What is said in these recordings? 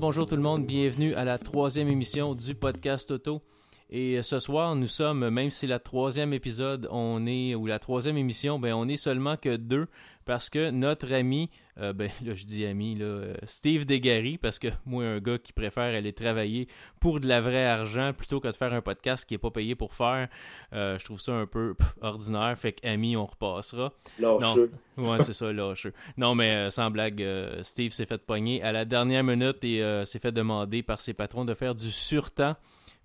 Bonjour tout le monde, bienvenue à la troisième émission du podcast auto. Et ce soir, nous sommes, même si la troisième épisode, on est, ou la troisième émission, ben on est seulement que deux, parce que notre ami, euh, ben là je dis ami, là, euh, Steve Desgaris, parce que moi, un gars qui préfère aller travailler pour de la vraie argent plutôt que de faire un podcast qui n'est pas payé pour faire, euh, je trouve ça un peu ordinaire, fait qu'ami, on repassera. Lâcheux. Non, ouais, c'est ça, lâcheux. Non, mais sans blague, Steve s'est fait pogner à la dernière minute et s'est fait demander par ses patrons de faire du surtemps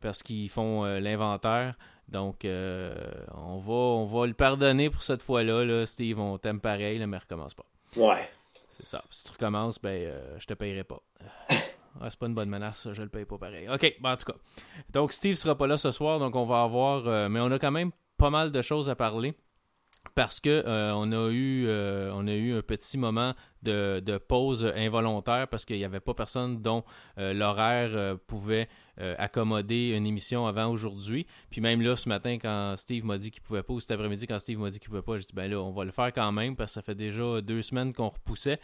parce qu'ils font l'inventaire. Donc, euh, on, va, on va le pardonner pour cette fois-là. Là. Steve, on t'aime pareil, là, mais recommence pas. Ouais. C'est ça. Si tu recommences, ben, euh, je te payerai pas. Ah, c'est pas une bonne menace, je le paye pas pareil. OK, ben, en tout cas. Donc, Steve sera pas là ce soir, donc on va avoir. mais on a quand même pas mal de choses à parler parce que on a eu on a eu un petit moment de, de pause involontaire parce qu'il n'y avait pas personne dont l'horaire pouvait euh, accommoder une émission avant aujourd'hui. Puis même là, ce matin, quand Steve m'a dit qu'il pouvait pas, ou cet après-midi, quand Steve m'a dit qu'il pouvait pas, j'ai dit, ben là, on va le faire quand même, parce que ça fait déjà deux semaines qu'on repoussait.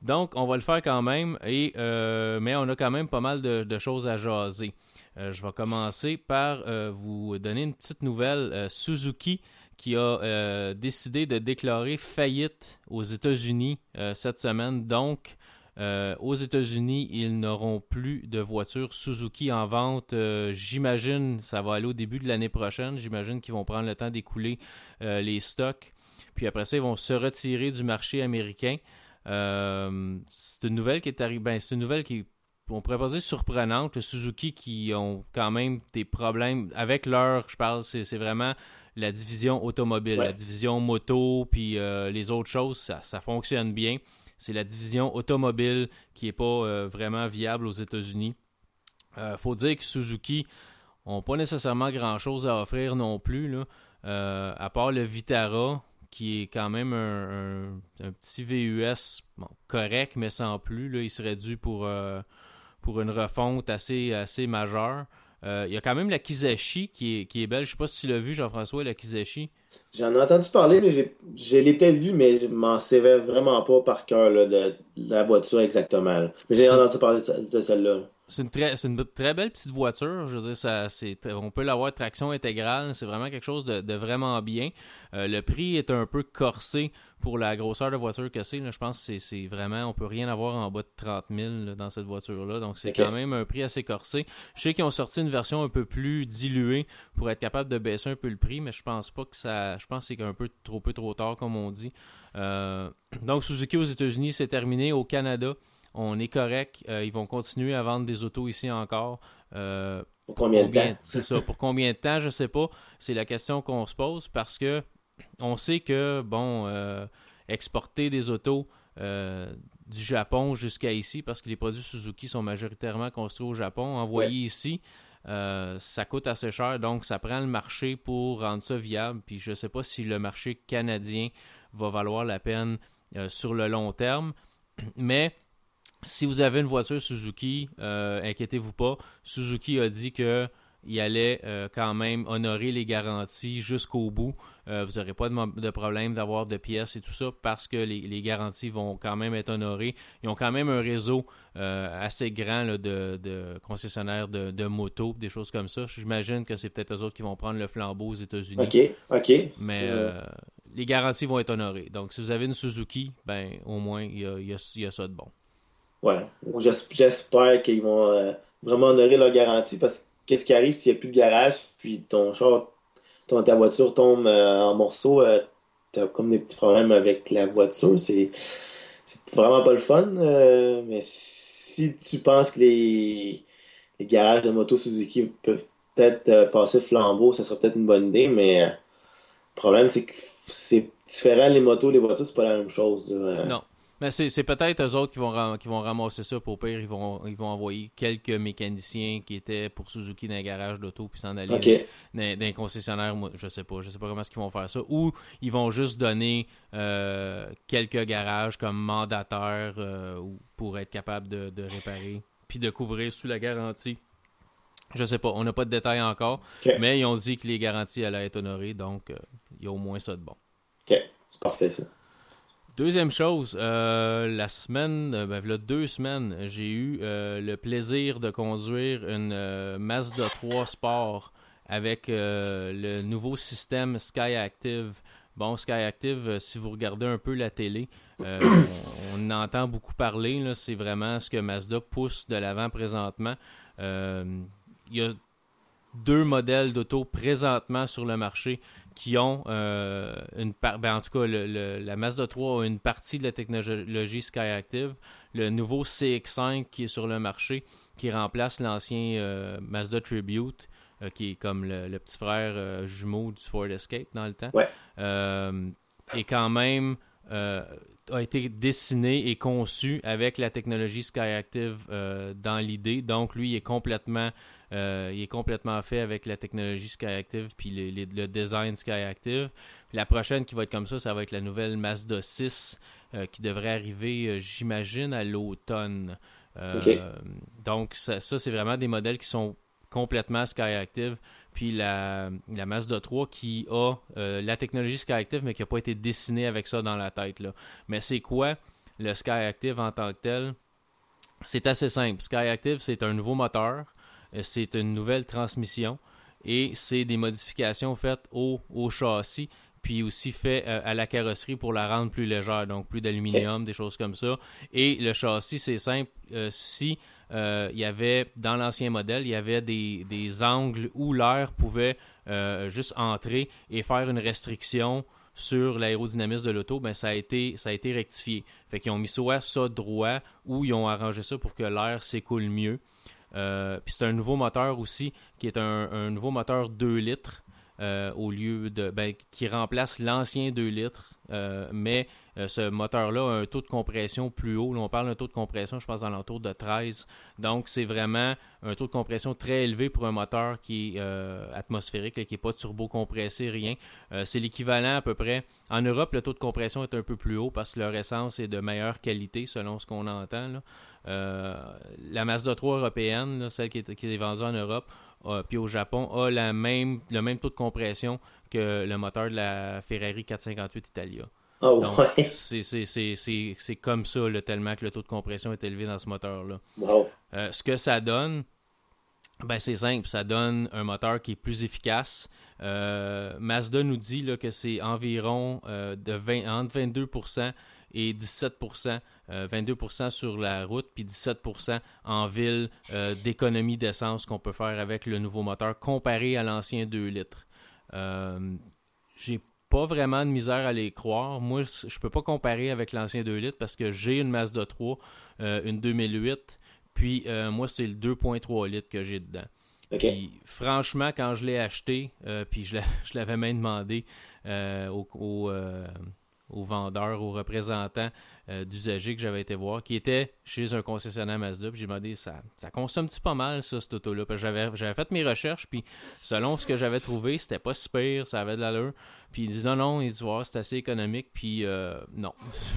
Donc, on va le faire quand même, et, euh, mais on a quand même pas mal de, choses à jaser. Euh, je vais commencer par vous donner une petite nouvelle. Suzuki qui a décidé de déclarer faillite aux États-Unis cette semaine. Donc, euh, aux États-Unis, ils n'auront plus de voitures Suzuki en vente. Euh, j'imagine, ça va aller au début de l'année prochaine. J'imagine qu'ils vont prendre le temps d'écouler euh, les stocks. Puis après ça, ils vont se retirer du marché américain. c'est une nouvelle qui est arrivée. Ben, c'est une nouvelle qui, on pourrait pas dire surprenante. Suzuki qui ont quand même des problèmes avec leur, je parle, c'est, vraiment la division automobile, la division moto, puis les autres choses, ça, ça fonctionne bien c'est la division automobile qui n'est pas euh, vraiment viable aux États-Unis. Il euh, faut dire que Suzuki n'ont pas nécessairement grand-chose à offrir non plus, euh, à part le Vitara, qui est quand même un, petit VUS correct, mais sans plus. Là, il serait dû pour, pour une refonte assez, assez majeure. Il y a quand même la Kizashi qui est, qui est belle. Je ne sais pas si tu l'as vu, Jean-François, la Kizashi. J'en ai entendu parler, mais je l'ai peut-être vu, mais je m'en savais vraiment pas par cœur de, la voiture exactement. Mais j'ai entendu parler de, celle-là. C'est une, très, une très belle petite voiture. Je veux dire, ça, on peut l'avoir traction intégrale. C'est vraiment quelque chose de, vraiment bien. Euh, le prix est un peu corsé pour la grosseur de voiture que c'est. Je pense que c'est vraiment, on peut rien avoir en bas de 30 000 dans cette voiture-là. Donc, c'est quand même un prix assez corsé. Je sais qu'ils ont sorti une version un peu plus diluée pour être capable de baisser un peu le prix, mais je pense pas que ça. Je pense que c'est un peu trop peu trop tard, comme on dit. Euh, donc, Suzuki aux États-Unis, c'est terminé. Au Canada, on est correct. Euh, ils vont continuer à vendre des autos ici encore. Euh, pour combien, de temps? C'est ça. Pour combien de temps, je sais pas. C'est la question qu'on se pose parce que on sait que, bon, euh, exporter des autos du Japon jusqu'à ici, parce que les produits Suzuki sont majoritairement construits au Japon, envoyés ici, ça coûte assez cher. Donc, ça prend le marché pour rendre ça viable. Puis, je ne sais pas si le marché canadien va valoir la peine sur le long terme. Mais si vous avez une voiture Suzuki, euh, inquiétez-vous pas. Suzuki a dit que il allait euh, quand même honorer les garanties jusqu'au bout. Euh, vous n'aurez pas de, problème d'avoir de pièces et tout ça parce que les, garanties vont quand même être honorées. Ils ont quand même un réseau assez grand de, concessionnaires de, motos, des choses comme ça. J'imagine que c'est peut-être eux autres qui vont prendre le flambeau aux États-Unis. OK, OK. Mais les garanties vont être honorées. Donc, si vous avez une Suzuki, ben au moins, il y a ça de bon. Ouais. J'espère qu'ils vont euh, vraiment honorer leur garantie parce que qu'est-ce qui arrive s'il n'y a plus de garage, puis ton char, ton, ta voiture tombe euh, en morceaux, euh, t'as comme des petits problèmes avec la voiture. C'est vraiment pas le fun. mais si tu penses que les, les garages de moto Suzuki peuvent peut-être passer flambeau, ça serait peut-être une bonne idée, mais le problème c'est que c'est différent les motos, les voitures, c'est pas la même chose. Non. Mais c'est peut-être eux autres qui vont, qui vont ramasser ça. Pour pire, ils vont, ils vont envoyer quelques mécaniciens qui étaient pour Suzuki dans un garage d'auto puis s'en aller dans, dans, un concessionnaire. Moi, je sais pas. Je sais pas comment est-ce qu'ils vont faire ça. Ou ils vont juste donner euh, quelques garages comme mandataires euh, pour être capable de, de réparer puis de couvrir sous la garantie. Je sais pas. On n'a pas de détails encore. Mais ils ont dit que les garanties allaient être honorées. Donc, euh, il y a au moins ça de bon. OK. C'est parfait, ça. Deuxième chose, euh, la semaine, euh, ben, deux semaines, j'ai eu euh, le plaisir de conduire une Mazda 3 Sport avec le nouveau système Sky Active. Bon, Sky Active, si vous regardez un peu la télé, on, entend beaucoup parler. C'est vraiment ce que Mazda pousse de l'avant présentement. Il y a deux modèles d'auto présentement sur le marché qui ont euh, une part. Ben, en tout cas, la Mazda 3 a une partie de la technologie Skyactiv. Le nouveau CX5 qui est sur le marché, qui remplace l'ancien euh, Mazda Tribute, euh, qui est comme le, petit frère jumeau du Ford Escape dans le temps. et quand même a été dessiné et conçu avec la technologie Skyactiv dans l'idée. Donc, lui, il est complètement euh, il est complètement fait avec la technologie Skyactiv puis le design Skyactiv. La prochaine qui va être comme ça, ça va être la nouvelle Mazda 6 euh, qui devrait arriver, euh, j'imagine, à l'automne. Donc, ça, c'est vraiment des modèles qui sont complètement Skyactiv. Puis la, la Mazda 3 qui a la technologie Skyactiv, mais qui n'a pas été dessinée avec ça dans la tête. Là. Mais c'est quoi le Skyactiv en tant que tel? C'est assez simple. Skyactiv, c'est un nouveau moteur euh, c'est une nouvelle transmission et c'est des modifications faites au, châssis puis aussi fait euh, à la carrosserie pour la rendre plus légère, donc plus d'aluminium, des choses comme ça. Et le châssis, c'est simple. Euh, si il y avait, dans l'ancien modèle, il y avait des, angles où l'air pouvait juste entrer et faire une restriction sur l'aérodynamisme de l'auto, ben ça a été rectifié. Fait qu'ils ont mis soit ça droit ou ils ont arrangé ça pour que l'air s'écoule mieux. Euh, c'est un nouveau moteur aussi, qui est un, nouveau moteur 2 litres. Euh, au lieu de ben, qui remplace l'ancien 2 litres, euh, mais ce moteur-là a un taux de compression plus haut. on parle d'un taux de compression, je pense, dans de 13. Donc, c'est vraiment un taux de compression très élevé pour un moteur qui est atmosphérique, qui n'est pas turbo-compressé, rien. c'est l'équivalent à peu près. En Europe, le taux de compression est un peu plus haut parce que leur essence est de meilleure qualité, selon ce qu'on entend. Là. Euh, la Mazda 3 européenne, celle qui est, vendue en Europe, puis au Japon, a même, le même taux de compression que le moteur de la Ferrari 458 Italia. Oh, c'est comme ça, tellement que le taux de compression est élevé dans ce moteur-là. Euh, ce que ça donne, ben c'est simple, ça donne un moteur qui est plus efficace. Euh, Mazda nous dit là, que c'est environ de 20, entre 22% et 17%, 22% euh, sur la route, puis 17% en ville euh, d'économie d'essence qu'on peut faire avec le nouveau moteur comparé à l'ancien 2 litres. Euh, j'ai pas vraiment de misère à les croire. Moi, je peux pas comparer avec l'ancien 2 litres parce que j'ai une Mazda 3, une 2008, puis moi, c'est le 2.3 litres que j'ai dedans. franchement, quand je l'ai acheté, puis je l'avais même demandé au, au, aux vendeurs, aux représentants euh, d'usagers que j'avais été voir, qui était chez un concessionnaire Mazda. Puis j'ai demandé, ça, ça consomme-tu pas mal, ça, cette auto-là? J'avais, fait mes recherches, puis selon ce que j'avais trouvé, c'était pas si pire, ça avait de l'allure. Puis il dit non, non, il dit, voir, c'est assez économique, puis euh, non,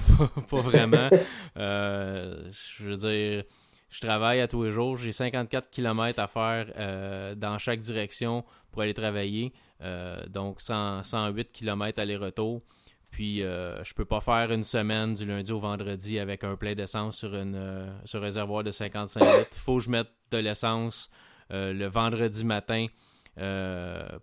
pas vraiment. Euh, je veux dire je travaille à tous les jours. J'ai 54 km à faire dans chaque direction pour aller travailler. donc 108 km aller-retour. Puis euh, je peux pas faire une semaine du lundi au vendredi avec un plein d'essence sur une euh, sur un réservoir de 55 litres. Il faut que je mette de l'essence euh, le vendredi matin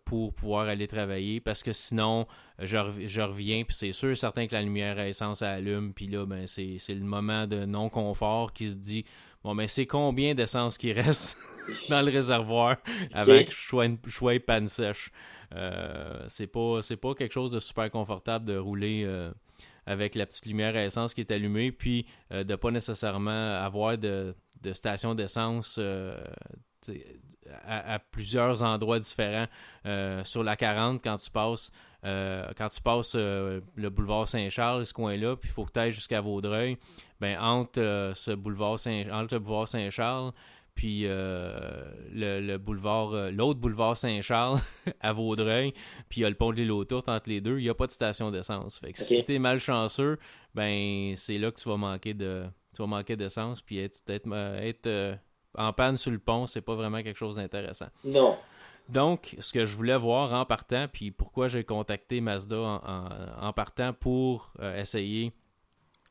pour pouvoir aller travailler parce que sinon je, reviens puis c'est sûr certain que la lumière à essence allume puis là ben c'est le moment de non confort qui se dit bon ben c'est combien d'essence qui reste dans le réservoir avant que je sois, je sois panne sèche? Euh, c'est pas c'est pas quelque chose de super confortable de rouler euh, avec la petite lumière à essence qui est allumée, puis euh, de pas nécessairement avoir de, station d'essence à, plusieurs endroits différents sur la 40 quand tu passes quand tu passes le boulevard Saint-Charles, ce coin-là, puis il faut que tu ailles jusqu'à Vaudreuil, ben entre ce boulevard Saint entre le boulevard Saint-Charles puis euh, le, boulevard, euh, l'autre boulevard Saint-Charles à Vaudreuil, puis il y a le pont de l'île aux entre les deux, il n'y a pas de station d'essence. Fait que si t'es malchanceux, ben c'est là que tu vas manquer de tu vas manquer d'essence, puis être, être, euh, en panne sur le pont, c'est pas vraiment quelque chose d'intéressant. Non. Donc, ce que je voulais voir en partant, puis pourquoi j'ai contacté Mazda en, partant pour essayer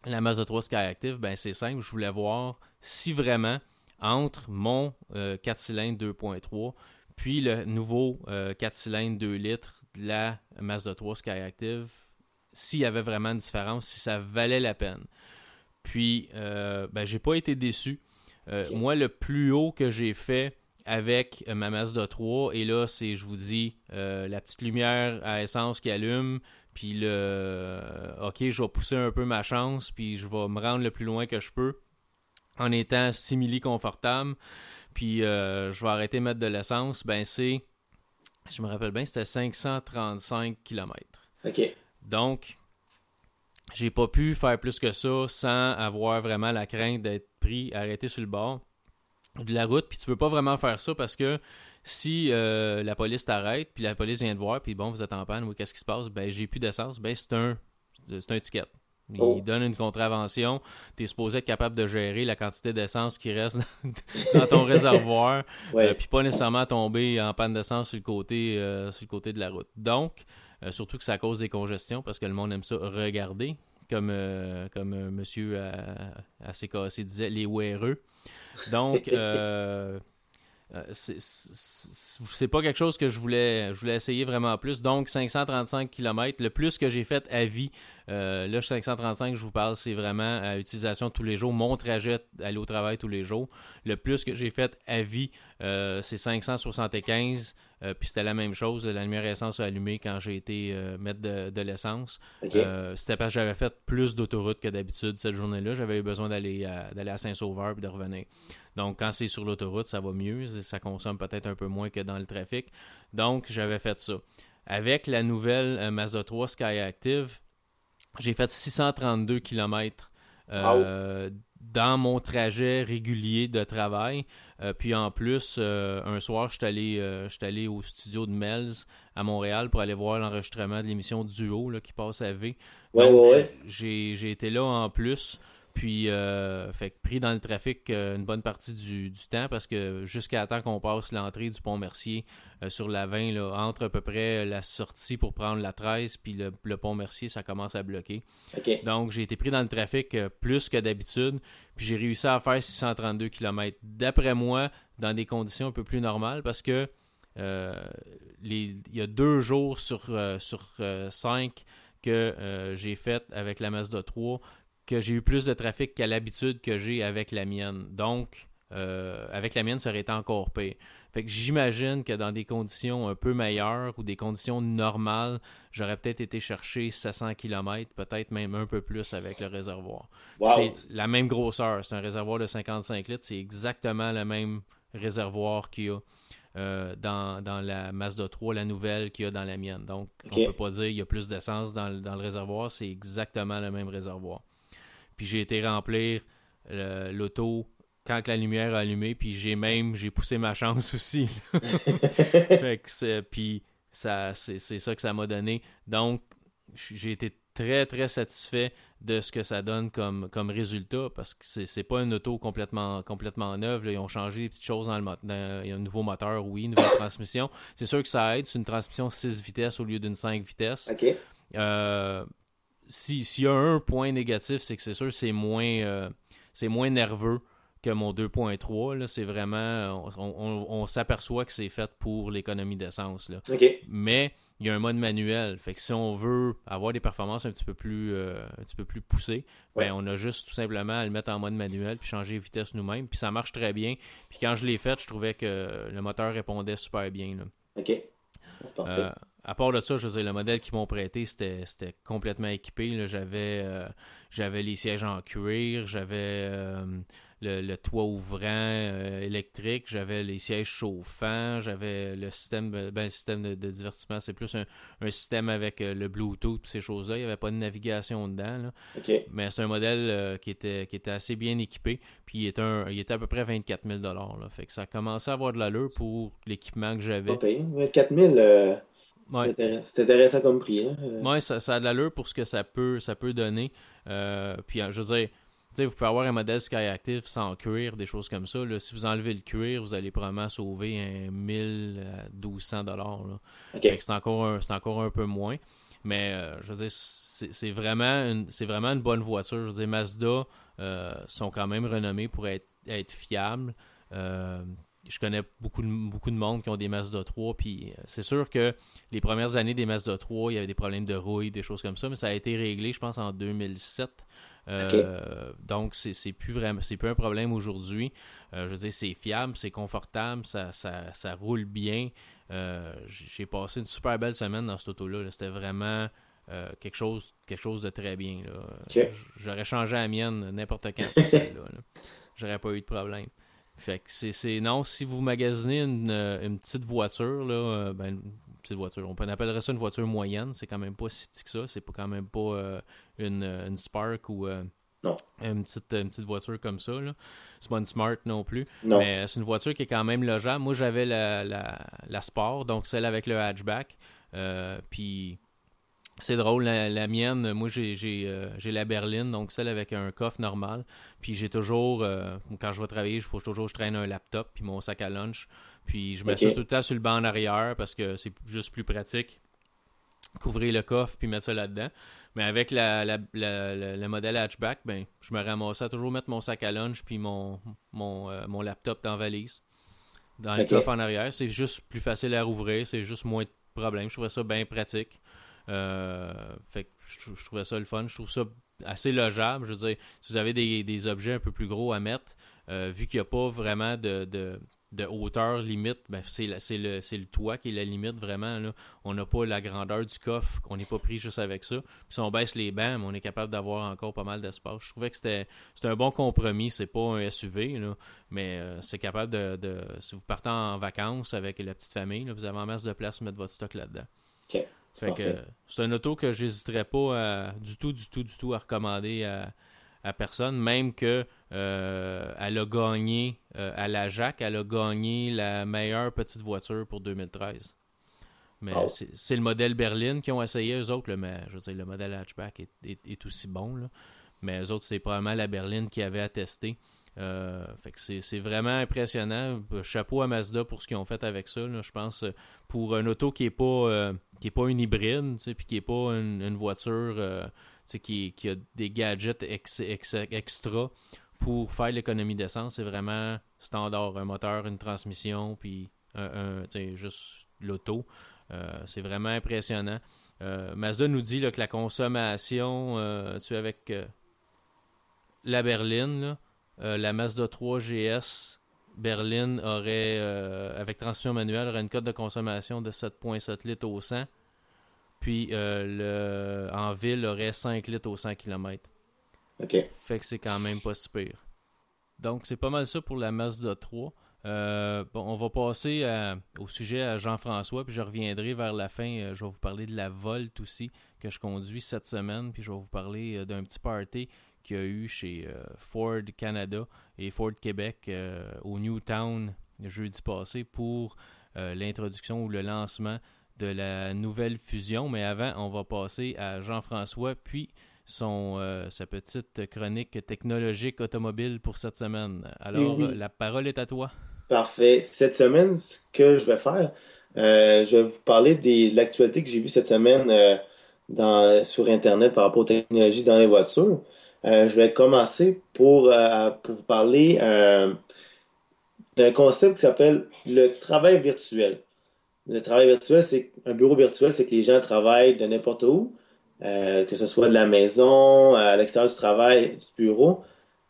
la Mazda 3 Skyactiv, ben c'est simple, je voulais voir si vraiment entre mon 4 euh, cylindres 2.3 puis le nouveau 4 euh, cylindres 2 litres de la Mazda 3 Skyactiv, s'il y avait vraiment une différence, si ça valait la peine. Puis, euh, ben, j'ai pas été déçu. Moi, le plus haut que j'ai fait avec ma Mazda 3, et là, c'est, je vous dis, la petite lumière à essence qui allume, puis le OK, je vais pousser un peu ma chance, puis je vais me rendre le plus loin que je peux en étant simili confortable. Puis euh, je vais arrêter de mettre de l'essence. Ben c'est. Je me rappelle bien, c'était 535 km. OK. Donc, j'ai pas pu faire plus que ça sans avoir vraiment la crainte d'être pris, arrêté sur le bord de la route. Puis tu veux pas vraiment faire ça parce que si euh, la police t'arrête, puis la police vient te voir, puis bon, vous êtes en panne, ou qu'est-ce qui se passe? Ben, j'ai plus d'essence. Ben, c'est un, c'est un ticket. Il oh. donne une contravention. Tu es supposé être capable de gérer la quantité d'essence qui reste dans ton réservoir. Euh, puis pas nécessairement tomber en panne d'essence sur, le côté, euh, sur le côté de la route. Donc, surtout que ça cause des congestions parce que le monde aime ça regarder. Comme, comme monsieur ACKC disait, les weareux. Donc, euh, c'est pas quelque chose que je voulais, je voulais essayer vraiment plus. Donc, 535 km, le plus que j'ai fait à vie, euh, là, 535, je vous parle, c'est vraiment à utilisation tous les jours. Mon trajet, aller au travail tous les jours. Le plus que j'ai fait à vie, euh, c'est 575. Euh, puis c'était la même chose, la lumière essence a allumé quand j'ai été euh, mettre de, l'essence. Euh, c'était parce que j'avais fait plus d'autoroute que d'habitude cette journée-là. J'avais eu besoin d'aller à, d'aller à Saint-Sauveur et de revenir. Donc quand c'est sur l'autoroute, ça va mieux. Ça consomme peut-être un peu moins que dans le trafic. Donc j'avais fait ça. Avec la nouvelle Mazda 3 Sky Active, j'ai fait 632 km dans mon trajet régulier de travail. Euh, puis en plus, euh, un soir, je suis allé, euh, allé, au studio de Melz à Montréal pour aller voir l'enregistrement de l'émission Duo là, qui passe à V. Ouais, J'ai été là en plus. Puis, euh, fait pris dans le trafic euh, une bonne partie du, temps parce que jusqu'à temps qu'on passe l'entrée du pont Mercier euh, sur la 20, là, entre à peu près la sortie pour prendre la 13 puis le, pont Mercier, ça commence à bloquer. Donc, j'ai été pris dans le trafic plus que d'habitude. Puis, j'ai réussi à faire 632 km. D'après moi, dans des conditions un peu plus normales parce que il y a deux jours sur, sur cinq que j'ai fait avec la Mazda 3 que j'ai eu plus de trafic qu'à l'habitude que j'ai avec la mienne. Donc, euh, avec la mienne, ça aurait été encore pire. Fait que j'imagine que dans des conditions un peu meilleures ou des conditions normales, j'aurais peut-être été chercher 700 km, peut-être même un peu plus avec le réservoir. C'est la même grosseur. C'est un réservoir de 55 litres. C'est exactement le même réservoir qu'il y a euh, dans, la Mazda 3, la nouvelle qu'il y a dans la mienne. Donc, on ne peut pas dire qu'il y a plus d'essence dans, dans le réservoir. C'est exactement le même réservoir. Puis j'ai été remplir l'auto quand la lumière a allumé, puis j'ai même j'ai poussé ma chance aussi. fait que puis ça c'est ça que ça m'a donné. Donc j'ai été très très satisfait de ce que ça donne comme, comme résultat parce que c'est pas une auto complètement complètement neuve. Ils ont changé des petites choses dans le moteur. Il y a un nouveau moteur, oui, une nouvelle transmission. C'est sûr que ça aide. C'est une transmission 6 vitesses au lieu d'une 5 vitesses. OK. Euh, s'il y a un point négatif, c'est que c'est sûr c'est moins euh, c'est moins nerveux que mon 2.3. C'est vraiment. On, s'aperçoit que c'est fait pour l'économie d'essence. Mais il y a un mode manuel. Fait que si on veut avoir des performances un petit peu plus euh, un petit peu plus poussées, ben on a juste tout simplement à le mettre en mode manuel puis changer de vitesse nous-mêmes. Puis ça marche très bien. Puis quand je l'ai fait, je trouvais que le moteur répondait super bien. OK. Euh, à part de ça, je veux dire, le modèle qu'ils m'ont prêté, c'était complètement équipé. J'avais euh, j'avais les sièges en cuir, j'avais euh, le, toit ouvrant euh, électrique, j'avais les sièges chauffants, j'avais le système, ben, le système de, divertissement, c'est plus un, système avec le Bluetooth, ces choses-là. Il n'y avait pas de navigation dedans. Mais c'est un modèle qui, était, qui était assez bien équipé. Puis il était, un, il était à peu près 24 000 là. Fait que ça commençait à avoir de l'allure pour l'équipement que j'avais. 24 000 c'est intéressant comme prix. Hein? Euh. Oui, ça, a de l'allure pour ce que ça peut, ça peut donner. Euh, puis, je veux dire, vous pouvez avoir un modèle Skyactiv sans cuir, des choses comme ça. Si vous enlevez le cuir, vous allez probablement sauver un 1000 à 1200 dollars. C'est encore, un, encore un peu moins. Mais je veux dire, c'est vraiment, une, vraiment une bonne voiture. Je veux dire, Mazda sont quand même renommés pour être, être fiables je connais beaucoup de, beaucoup de monde qui ont des Mazda 3, puis euh, c'est sûr que les premières années des Mazda 3, il y avait des problèmes de rouille, des choses comme ça, mais ça a été réglé, je pense, en 2007. Euh, donc, c'est plus vraiment, c'est plus un problème aujourd'hui. Euh, je veux dire, c'est fiable, c'est confortable, ça, ça, roule bien. J'ai passé une super belle semaine dans cette auto-là. C'était vraiment quelque, chose, quelque chose de très bien. J'aurais changé la mienne n'importe quand pour celle-là. J'aurais pas eu de problème. Fait que c'est. Non, si vous magasinez une, euh, une petite voiture, là, euh, ben, une petite voiture, on, peut, appellerait ça une voiture moyenne, c'est quand même pas si petit que ça, c'est pas quand même pas euh, une, une, Spark ou Une, petite, une petite voiture comme ça. C'est pas une Smart non plus. Mais c'est une voiture qui est quand même logeable. Moi, j'avais la, la, la, Sport, donc celle avec le hatchback. puis c'est drôle, la, mienne, moi j'ai, euh, j'ai, la berline, donc celle avec un coffre normal. Puis j'ai toujours, euh, quand je vais travailler, il faut toujours que je traîne un laptop, puis mon sac à lunch. Puis je mets ça tout le temps sur le banc en arrière parce que c'est juste plus pratique. Couvrir le coffre puis mettre ça là-dedans. Mais avec la, la, le modèle hatchback, ben, je me ramasse à toujours mettre mon sac à lunch puis mon, mon, euh, mon laptop dans la valise. Dans le coffre en arrière. C'est juste plus facile à rouvrir, c'est juste moins de problèmes. Je trouvais ça bien pratique. Euh, fait que je, trouvais ça le fun. Je trouve ça assez logeable. Je veux dire, si vous avez des, objets un peu plus gros à mettre, euh, vu qu'il n'y a pas vraiment de, de, hauteur limite, ben c'est le, le, toit qui est la limite vraiment. Là. On n'a pas la grandeur du coffre, on n'est pas pris juste avec ça. Puis si on baisse les bancs, on est capable d'avoir encore pas mal d'espace. Je trouvais que c'était un bon compromis. C'est pas un SUV, là, mais euh, c'est capable de, Si vous partez en vacances avec la petite famille, vous avez en masse de place pour mettre votre stock là-dedans. Fait que c'est un auto que j'hésiterais pas du tout, du tout, du tout à recommander à, personne, même que euh, elle a gagné euh, à la Jacques, elle a gagné la meilleure petite voiture pour 2013. Mais c'est le modèle berline qui ont essayé, eux autres, mais je veux dire, le modèle hatchback est, aussi bon. Là. Mais eux autres, c'est probablement la berline qui avait attesté. Euh, c'est vraiment impressionnant. Chapeau à Mazda pour ce qu'ils ont fait avec ça. je pense pour un auto qui est pas euh, qui est pas une hybride, puis qui est pas une, voiture euh, qui, a des gadgets extra pour faire l'économie d'essence. C'est vraiment standard, un moteur, une transmission, puis juste l'auto. c'est vraiment impressionnant. Mazda nous dit que la consommation, avec la berline, euh, la Mazda 3 GS berline aurait, euh, avec transmission manuelle, aurait une cote de consommation de 7,7 litres au 100. Puis euh, le, en ville, aurait 5 litres au 100 km. OK. Fait que c'est quand même pas si pire. Donc, c'est pas mal ça pour la Mazda 3. bon, on va passer au sujet à Jean-François, puis je reviendrai vers la fin. je vais vous parler de la Volt aussi, que je conduis cette semaine, puis je vais vous parler d'un petit party qu'il y a eu chez euh, Ford Canada et Ford Québec euh, au Newtown jeudi passé pour euh, l'introduction ou le lancement de la nouvelle fusion. Mais avant, on va passer à Jean-François, puis son, sa petite chronique technologique automobile pour cette semaine. Alors, la parole est à toi. Parfait. Cette semaine, ce que je vais faire, je vais vous parler de l'actualité que j'ai vue cette semaine dans, sur Internet par rapport aux technologies dans les voitures. Euh, je vais commencer pour, euh, pour vous parler euh, d'un concept qui s'appelle le travail virtuel. Le travail virtuel, c'est un bureau virtuel, c'est que les gens travaillent de n'importe où, que ce soit de la maison, à l'extérieur du travail, du bureau.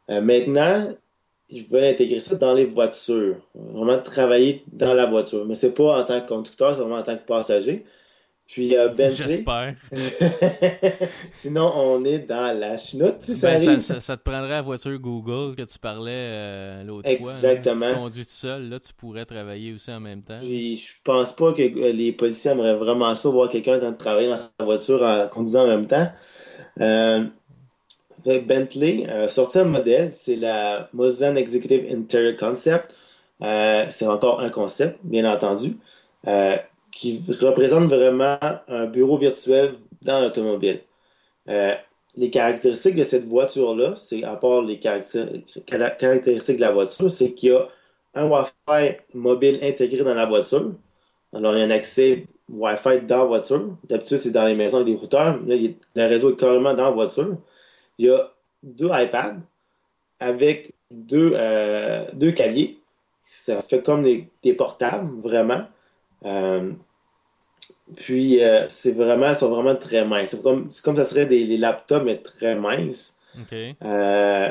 maintenant, ils veulent intégrer ça dans les voitures, vraiment travailler dans la voiture. Mais c'est pas en tant que conducteur, c'est vraiment en tant que passager. Puis euh, Bentley. J'espère. Sinon, on est dans la chenoute, si ça, ben, ça, ça, te prendrait la voiture Google que tu parlais euh, l'autre fois. Exactement. conduit tout seul, là, tu pourrais travailler aussi en même temps. Puis, je pense pas que euh, les policiers aimeraient vraiment ça, voir quelqu'un en train de travailler dans sa voiture en conduisant en même temps. Euh, Bentley a sorti un modèle, c'est la Mulsanne Executive Interior Concept. c'est encore un concept, bien entendu qui représente vraiment un bureau virtuel dans l'automobile. Euh, les caractéristiques de cette voiture-là, c'est à part les caractéristiques de la voiture, c'est qu'il y a un Wi-Fi mobile intégré dans la voiture. Alors, il y a un accès Wi-Fi dans la voiture. D'habitude, c'est dans les maisons avec des routeurs. Là, le réseau est carrément dans la voiture. Il y a deux iPads avec deux, euh, deux claviers. Ça fait comme des portables, vraiment. Euh, puis, euh, c'est vraiment, sont vraiment très minces. C'est comme, c'est comme ça serait des, des laptops, mais très minces. Euh,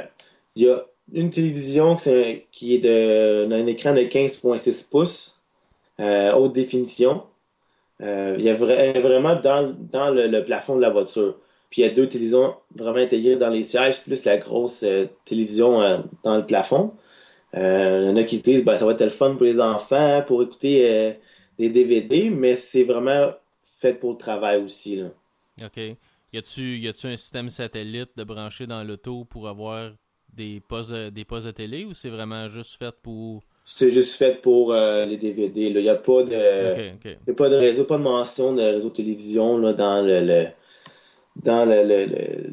il y a une télévision qui, est de, d'un écran de 15.6 pouces, euh, haute définition. Il y a vra- vraiment dans, dans le, le plafond de la voiture. Puis il y a deux télévisions vraiment intégrées dans les sièges, plus la grosse télévision dans le plafond. Il y en a qui disent ben, ça va être le fun pour les enfants, pour écouter des DVD, mais c'est vraiment fait pour le travail aussi. Là. OK. Y a-tu y un système satellite de brancher dans l'auto pour avoir des postes de- des postes de télé ou c'est vraiment juste fait pour? C'est juste fait pour euh, les DVD. Il n'y a pas de. OK, OK. Il n'y a pas de réseau, pas de mention de réseau télévision là, dans le, le- dans le, le- le-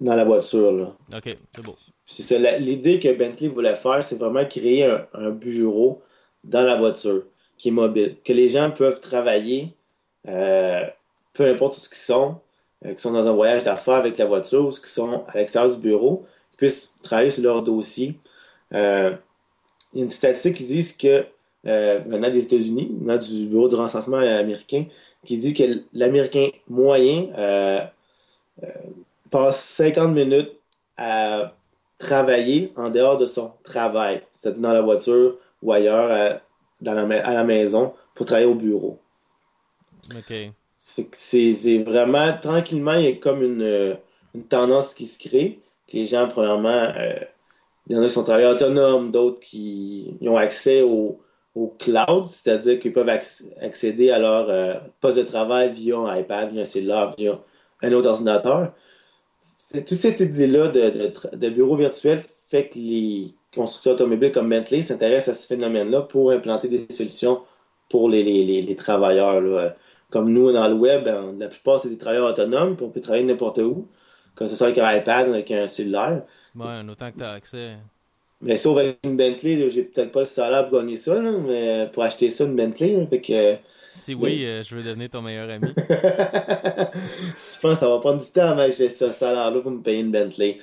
dans la voiture. Là. OK, c'est beau. C'est l'idée que Bentley voulait faire, c'est vraiment créer un, un bureau dans la voiture qui est mobile, que les gens peuvent travailler, euh, peu importe où ils sont, euh, qu'ils sont dans un voyage d'affaires avec la voiture ou qu'ils sont à l'extérieur du bureau, qu'ils puissent travailler sur leur dossier. Euh, il y a une statistique qui dit que, euh, venant des États-Unis, venant du bureau de recensement américain, qui dit que l'Américain moyen passe 50 minutes à travailler en dehors de son travail, c'est-à-dire dans la voiture ou ailleurs dans la ma- à la maison pour travailler au bureau. OK. C'est vraiment tranquillement, il y a comme une, euh, une tendance qui se crée. Que les gens, premièrement, euh, il y en a qui sont travailleurs autonomes, d'autres qui ils ont accès au, au cloud, c'est-à-dire qu'ils peuvent acc- accéder à leur euh, poste de travail via un iPad, via un cellulaire, via un autre ordinateur. Toute cette idée-là de, de, de bureau virtuel fait que les constructeurs automobiles comme Bentley s'intéressent à ce phénomène-là pour implanter des solutions pour les, les, les, les travailleurs. Là. Comme nous, dans le web, ben, la plupart, c'est des travailleurs autonomes, puis on peut travailler n'importe où, que ce soit avec un iPad ou avec un cellulaire. Ouais, autant que tu as accès. Mais sauf avec une Bentley, j'ai peut-être pas le salaire pour gagner ça, là, mais pour acheter ça, une Bentley, là, fait que Si oui, euh, je veux devenir ton meilleur ami. je pense que ça va prendre du temps que j'ai ce salaire-là pour me payer une Bentley.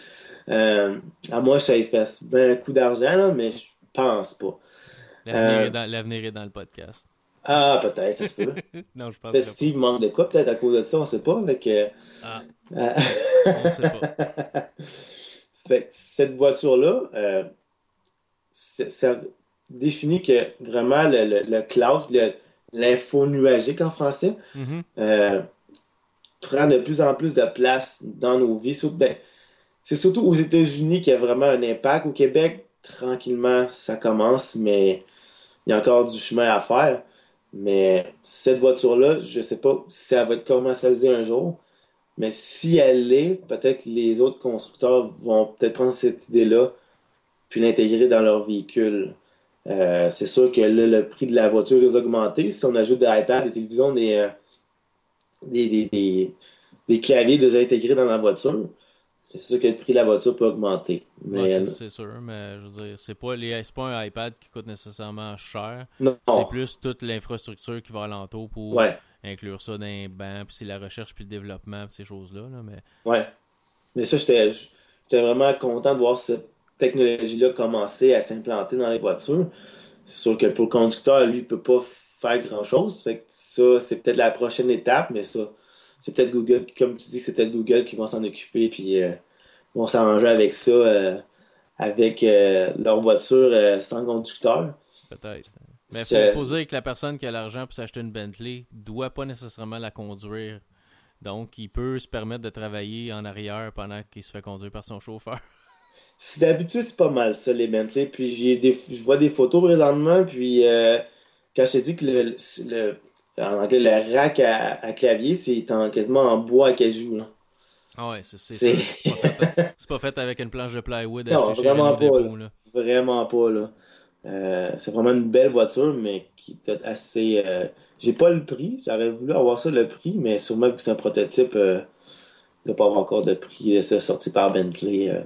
Euh, à moi, ça y fait ben un coup d'argent, là, mais je pense pas. L'avenir Euh. est, dans, l'avenir est dans le podcast. Ah, peut-être, ça se peut. non, je pense Peut-être pas. Steve manque de quoi, peut-être à cause de ça, on sait pas. Ah, euh, on sait pas. Fait que cette voiture-là, ça définit que vraiment le, le, le cloud, le- l'info nuagique en français, Mhm. euh, prend de plus en plus de place dans nos vies. Ben, c'est surtout aux États-Unis qu'il y a vraiment un impact. Au Québec, tranquillement, ça commence, mais il y a encore du chemin à faire. Mais cette voiture-là, je sais pas si elle va être commercialisée un jour, mais si elle l'est, peut-être les autres constructeurs vont peut-être prendre cette idée-là puis l'intégrer dans leur véhicule. Euh, c'est sûr que là, le prix de la voiture est augmenté. Si on ajoute des iPads, des télévisions, des, euh, des, des, des claviers déjà intégrés dans la voiture, c'est sûr que le prix de la voiture peut augmenter. Mais Ouais, c'est, sûr, mais je veux dire, c'est pas, les, pas un iPad qui coûte nécessairement cher. non. C'est plus toute l'infrastructure qui va alentour pour Ouais, inclure ça dans un banc, puis c'est la recherche puis le développement, puis ces choses-là. Là, mais ouais. Mais ça, j'étais j'étais vraiment content de voir cette technologie-là commencer à s'implanter dans les voitures. C'est sûr que pour le conducteur, lui, il peut pas faire grand-chose. Fait que ça, c'est peut-être la prochaine étape, mais ça, c'est peut-être Google, comme tu dis que c'est peut-être Google qui va s'en occuper, puis euh, vont s'arranger avec ça, euh, avec euh, leur voiture euh, sans conducteur. peut-être. Mais C'est- faut, faut dire que la personne qui a l'argent pour s'acheter une Bentley doit pas nécessairement la conduire. Donc, il peut se permettre de travailler en arrière pendant qu'il se fait conduire par son chauffeur. Si d'habitude, c'est pas mal ça, les Bentley. Puis j'ai des, je vois des photos présentement. Puis euh, quand je t'ai dit que le, le, en anglais, le rack à, à clavier, c'est en, quasiment en bois à cajou. Là. Ah ouais, c'est, c'est, C'est- sûr, c'est, pas fait, pas avec une planche de plywood Non, vraiment pas, Dépôt, là. Vraiment pas, là. Euh, c'est vraiment une belle voiture, mais qui est peut-être assez. euh, J'ai pas le prix. J'aurais voulu avoir ça, le prix, mais sûrement que c'est un prototype, euh, il ne pas avoir encore de prix. C'est sorti par Bentley euh,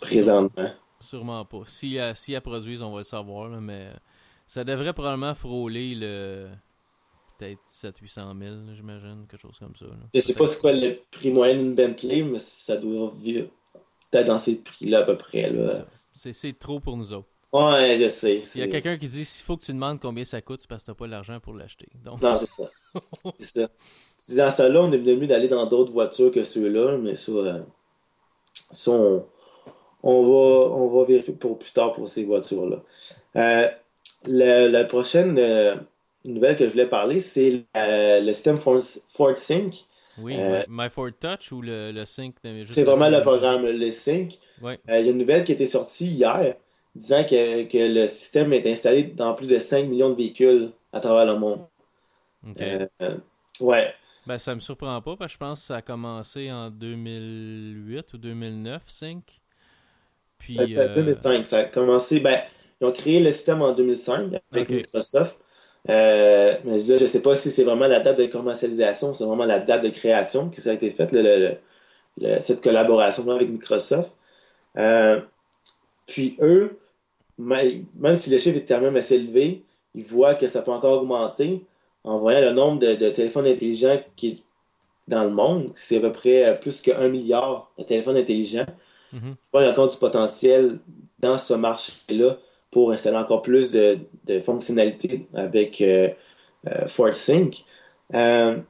présentement. Sûrement pas. Si, si elle produisent, on va le savoir, là, mais ça devrait probablement frôler le peut-être 700-800 000, j'imagine, quelque chose comme ça. Là. Je sais pas c'est quoi le prix moyen d'une Bentley, mais ça doit vivre peut-être dans ces prix-là à peu près. Là. C'est trop pour nous autres. Ouais, je sais. Il y a quelqu'un qui dit s'il faut que tu demandes combien ça coûte, c'est parce que t'as pas l'argent pour l'acheter. Donc... Non, c'est ça. c'est ça. Dans ça là, on est venu d'aller dans d'autres voitures que ceux-là, mais ça, euh, ça on, on, va, on va vérifier pour plus tard pour ces voitures-là. Euh, la, prochaine euh, nouvelle que je voulais parler, c'est le système Ford, Sync. Oui, My Ford Touch ou le, le Sync C'est vraiment le programme, le Sync. il y a une nouvelle qui été sortie hier disant que, que, le système est installé dans plus de 5 millions de véhicules à travers le monde. Euh, ouais. Ben, ça me surprend pas parce que je pense que ça a commencé en 2008 ou 2009, Sync. Puis, ça euh... 2005. Ça a commencé. Ben, ils ont créé le système en 2005 avec Microsoft. Euh, mais là, je sais pas si c'est vraiment la date de commercialisation, c'est vraiment la date de création ça a été fait, le, cette collaboration avec Microsoft. Euh, puis eux, même si le chiffre est quand même assez élevé, ils voient que ça peut encore augmenter en voyant le nombre de, téléphones intelligents qui est dans le monde. C'est à peu près euh, plus qu'un milliard de téléphones intelligents. Mm Il y a encore du potentiel dans ce marché-là pour installer encore plus de, fonctionnalités avec euh, euh, FortSync. comme,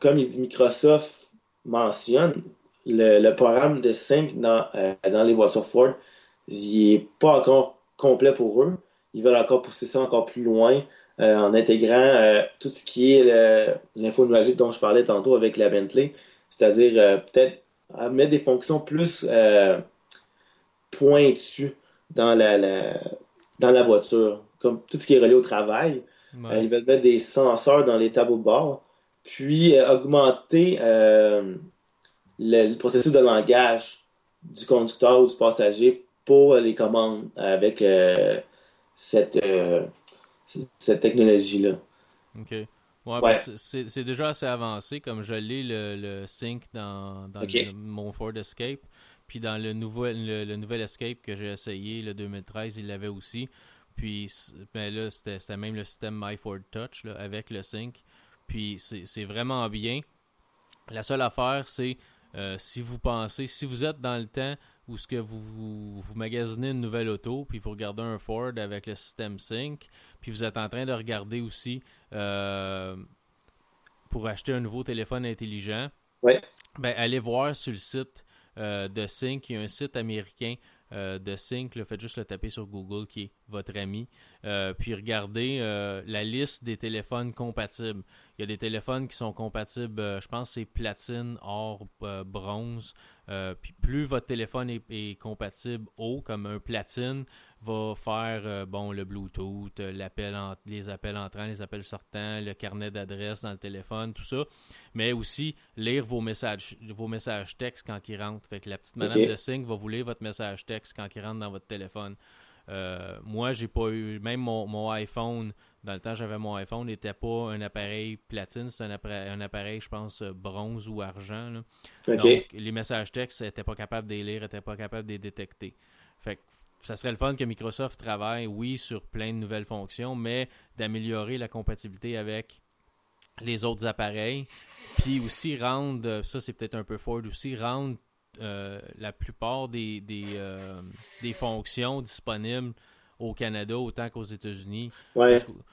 comme il dit Microsoft mentionne, le, programme de sync dans, dans les voitures Ford n'est pas encore complet pour eux. Ils veulent encore pousser ça encore plus loin euh, en intégrant euh, tout ce qui est l'info nuagique dont je parlais tantôt avec la Bentley, c'est-à-dire euh, peut-être mettre des fonctions plus pointues dans la, dans la voiture, comme tout ce qui est relié au travail. ils veulent mettre des senseurs dans les tableaux de bord, puis augmenter le, processus de langage du conducteur ou du passager pour les commandes avec euh, cette, euh, cette technologie-là. OK. Ouais, c'est déjà assez avancé, comme je l'ai le, le, Sync dans, dans mon Ford Escape. Puis dans le nouvel, le, nouvel Escape que j'ai essayé, le 2013, il l'avait aussi. Puis ben là, c'était même le système My Ford Touch là, avec le Sync. Puis c'est vraiment bien. La seule affaire, c'est euh, si vous pensez, si vous êtes dans le temps ou ce que vous, vous, magasinez une nouvelle auto, puis vous regardez un Ford avec le système Sync, puis vous êtes en train de regarder aussi euh, pour acheter un nouveau téléphone intelligent, ben, allez voir sur le site de Sync, il y a un site américain euh, de Sync, le faites juste le taper sur Google qui est votre ami. puis regardez la liste des téléphones compatibles. Il y a des téléphones qui sont compatibles, je pense c'est platine, or, bronze. Euh, puis plus votre téléphone est, compatible haut, comme un platine, va faire euh, bon le Bluetooth, euh, les appels entrants, les appels sortants, le carnet d'adresse dans le téléphone, tout ça. Mais aussi lire vos messages, vos messages textes quand ils rentrent. Fait que la petite madame de Sync va vous lire votre message texte quand il rentre dans votre téléphone. moi, j'ai pas eu, même mon iPhone dans le temps, j'avais mon iPhone, n'était pas un appareil platine, c'est un appareil, je pense, bronze ou argent. Donc, les messages textes n'étaient pas capables de les lire, n'étaient pas capables de les détecter. Fait ça serait le fun que Microsoft travaille, oui, sur plein de nouvelles fonctions, mais d'améliorer la compatibilité avec les autres appareils. Puis aussi rendre, ça c'est peut-être un peu Ford aussi, rendre euh, la plupart des, des, euh, des fonctions disponibles au Canada autant qu'aux États-Unis.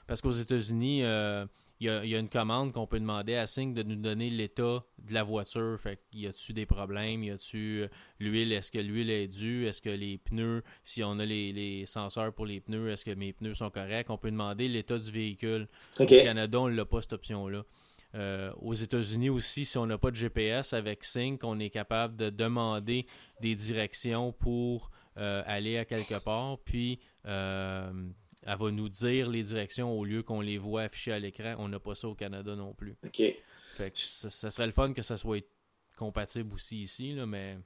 Parce, qu'aux États-Unis, euh, il y, a, une commande qu'on peut demander à Sync de nous donner l'état de la voiture. Fait y a-tu des problèmes? Y a-tu euh, l'huile? Est-ce que l'huile est due? Est-ce que les pneus, si on a les, senseurs pour les pneus, est-ce que mes pneus sont corrects? On peut demander l'état du véhicule. Au Canada, on n'a pas cette option-là. Euh, aux États-Unis aussi, si on n'a pas de GPS avec Sync, on est capable de demander des directions pour euh, aller à quelque part, puis euh, elle va nous dire les directions au lieu qu'on les voit affichées à l'écran. On n'a pas ça au Canada non plus. OK. Fait que ça, serait le fun que ça soit compatible aussi ici, là, mais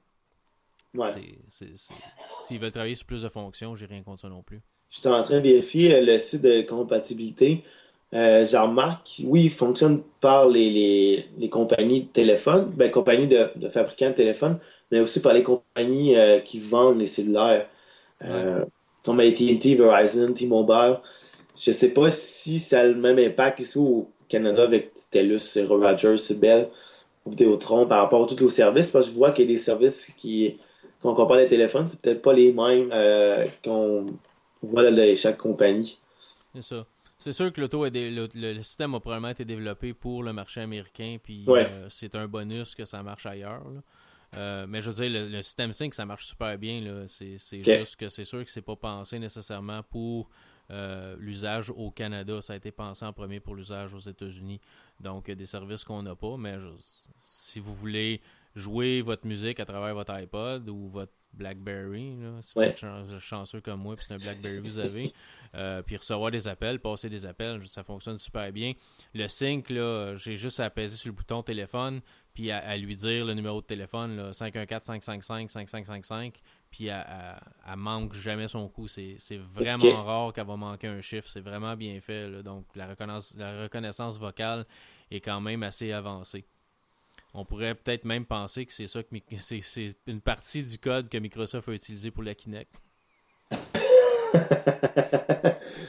s'ils veulent travailler sur plus de fonctions, j'ai rien contre ça non plus. Je suis en train de vérifier euh, le site de compatibilité. Euh, Jean-Marc, oui, il fonctionne par les, compagnies de téléphone, ben, compagnies de, de fabricants de téléphone, mais aussi par les compagnies qui vendent les cellulaires. Euh, comme AT&T, Verizon, T-Mobile. je sais pas si ça a le même impact ici au Canada avec TELUS, Rogers, Bell, Vidéotron par rapport à tous les services, parce que je vois qu'il y a des services qui, quand on compare les téléphones, c'est peut-être pas les mêmes euh, qu'on voit là, chaque compagnie. C'est ça. C'est sûr que l'auto le, le, système a probablement été développé pour le marché américain, puis c'est un bonus que ça marche ailleurs. Euh, mais je veux dire, le, système 5, ça marche super bien. C'est juste que c'est sûr que c'est pas pensé nécessairement pour euh, l'usage au Canada. Ça a été pensé en premier pour l'usage aux États-Unis. Donc, des services qu'on n'a pas. Mais si vous voulez jouer votre musique à travers votre iPod ou votre BlackBerry, si vous êtes chanceux comme moi, puis c'est un BlackBerry que vous avez, euh, puis recevoir des appels, passer des appels, ça fonctionne super bien. Le sync, là, j'ai juste à apaiser sur le bouton téléphone, puis à, lui dire le numéro de téléphone, 514-555-5555, puis elle, manque jamais son coup. C'est vraiment rare qu'elle va manquer un chiffre. C'est vraiment bien fait. Donc la reconnaissance, la reconnaissance vocale est quand même assez avancée. On pourrait peut-être même penser que c'est ça que c'est une partie du code que Microsoft a utilisé pour la Kinect.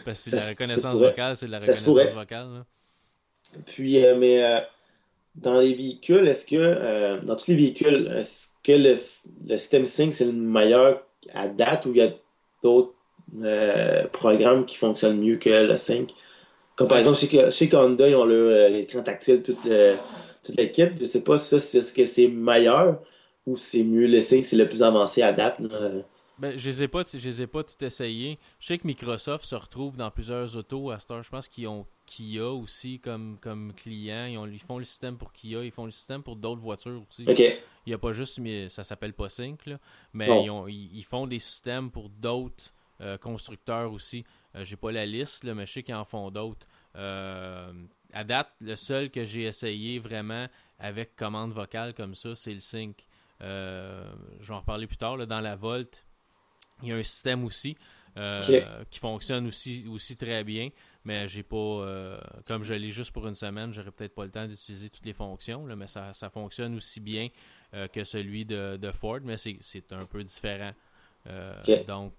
Parce que la reconnaissance vocale, c'est de la reconnaissance vocale. Puis, euh, mais euh, dans les véhicules, est-ce que, euh, dans tous les véhicules, est-ce que le, le système Sync, c'est le meilleur à date ou il y a d'autres programmes qui fonctionnent mieux que le Sync? Comme par exemple, chez, chez Honda, ils ont l'écran tactile, toute, toute l'équipe. Je sais pas si c'est ce que c'est meilleur ou c'est mieux le Sync, c'est le plus avancé à date. Ben, je les ai pas, je les ai pas tout essayé. Je sais que Microsoft se retrouve dans plusieurs autos à Star. Je pense qu'ils ont Kia aussi comme, comme client. Ils, ont, ils, font le système pour Kia, ils font le système pour d'autres voitures aussi. Il n'y a pas juste, mais ça s'appelle pas Sync, mais ils, font des systèmes pour d'autres euh, constructeurs aussi. Euh, j'ai pas la liste, mais je sais qu'ils en font d'autres. Euh, à date, le seul que j'ai essayé vraiment avec commande vocale comme ça, c'est le Sync. je vais en reparler plus tard. dans la Volt, il y a un système aussi euh, qui fonctionne aussi, aussi très bien, mais j'ai pas, euh, comme je l'ai juste pour une semaine, j'aurais peut-être pas le temps d'utiliser toutes les fonctions, mais ça, fonctionne aussi bien euh, que celui de, Ford, mais c'est un peu différent. Donc,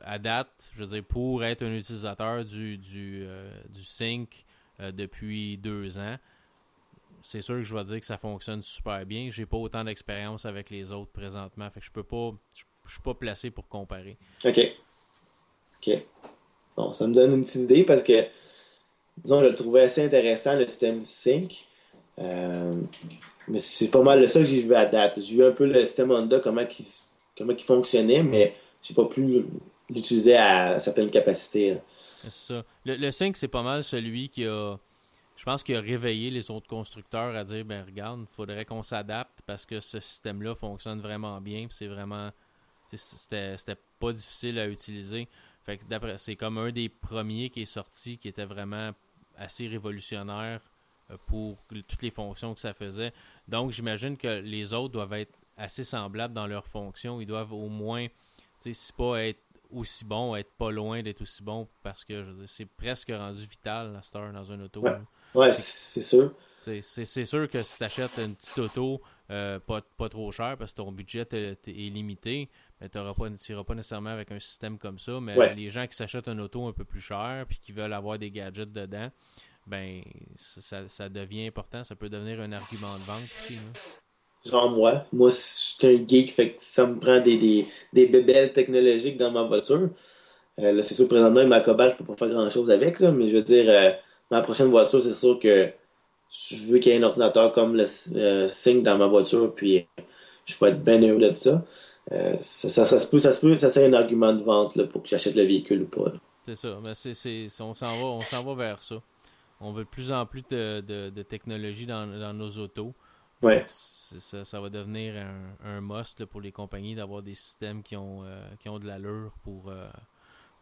à date, je veux dire, pour être un utilisateur du, du, du Sync depuis deux ans, c'est sûr que je vais dire que ça fonctionne super bien. J'ai pas autant d'expérience avec les autres présentement, fait que je peux pas, je suis pas placé pour comparer. OK. OK. Bon, ça me donne une petite idée parce que, disons, je le trouvais assez intéressant, le système Sync. Euh, mais c'est pas mal le seul que j'ai vu à date. J'ai vu un peu le système Honda, comment il, comment il fonctionnait, mais j'ai pas pu l'utiliser à sa pleine capacité. C'est ça. Le, le Sync, c'est pas mal celui qui a. Je pense qu'il a réveillé les autres constructeurs à dire ben regarde, il faudrait qu'on s'adapte parce que ce système-là fonctionne vraiment bien. C'est vraiment c'était pas difficile à utiliser. Fait que d'après, c'est comme un des premiers qui est sorti qui était vraiment assez révolutionnaire euh, pour toutes les fonctions que ça faisait. Donc j'imagine que les autres doivent être assez semblables dans leurs fonctions. Ils doivent au moins, si pas être aussi bon, être pas loin d'être aussi bon parce que c'est presque rendu vital la Star dans un auto. Ouais, c'est sûr. C'est sûr que si tu achètes une petite auto euh, pas, pas trop cher parce que ton budget est limité, tu n'iras pas nécessairement avec un système comme ça, mais les gens qui s'achètent un auto un peu plus cher puis qui veulent avoir des gadgets dedans, ben ça, devient important. Ça peut devenir un argument de vente aussi. Genre moi, moi je suis un geek, fait que ça me prend des, des, des bébelles technologiques dans ma voiture. Euh, là, c'est sûr, présentement, ma cobalt, je peux pas faire grand chose avec, là, mais je veux dire, euh, ma prochaine voiture, c'est sûr que je veux qu'il y ait un ordinateur comme le euh, Sync dans ma voiture, puis je peux être bien heureux de ça. Euh, ça, ça, se peut, ça se peut, ça serait un argument de vente là, pour que j'achète le véhicule ou pas. C'est ça, mais c'est, c'est, on s'en va, on s'en va vers ça. On veut de plus en plus de, de, technologie dans, dans, nos autos. Ouais. Ça, ça, va devenir un, un must pour les compagnies d'avoir des systèmes qui ont, euh, qui ont de l'allure pour, euh,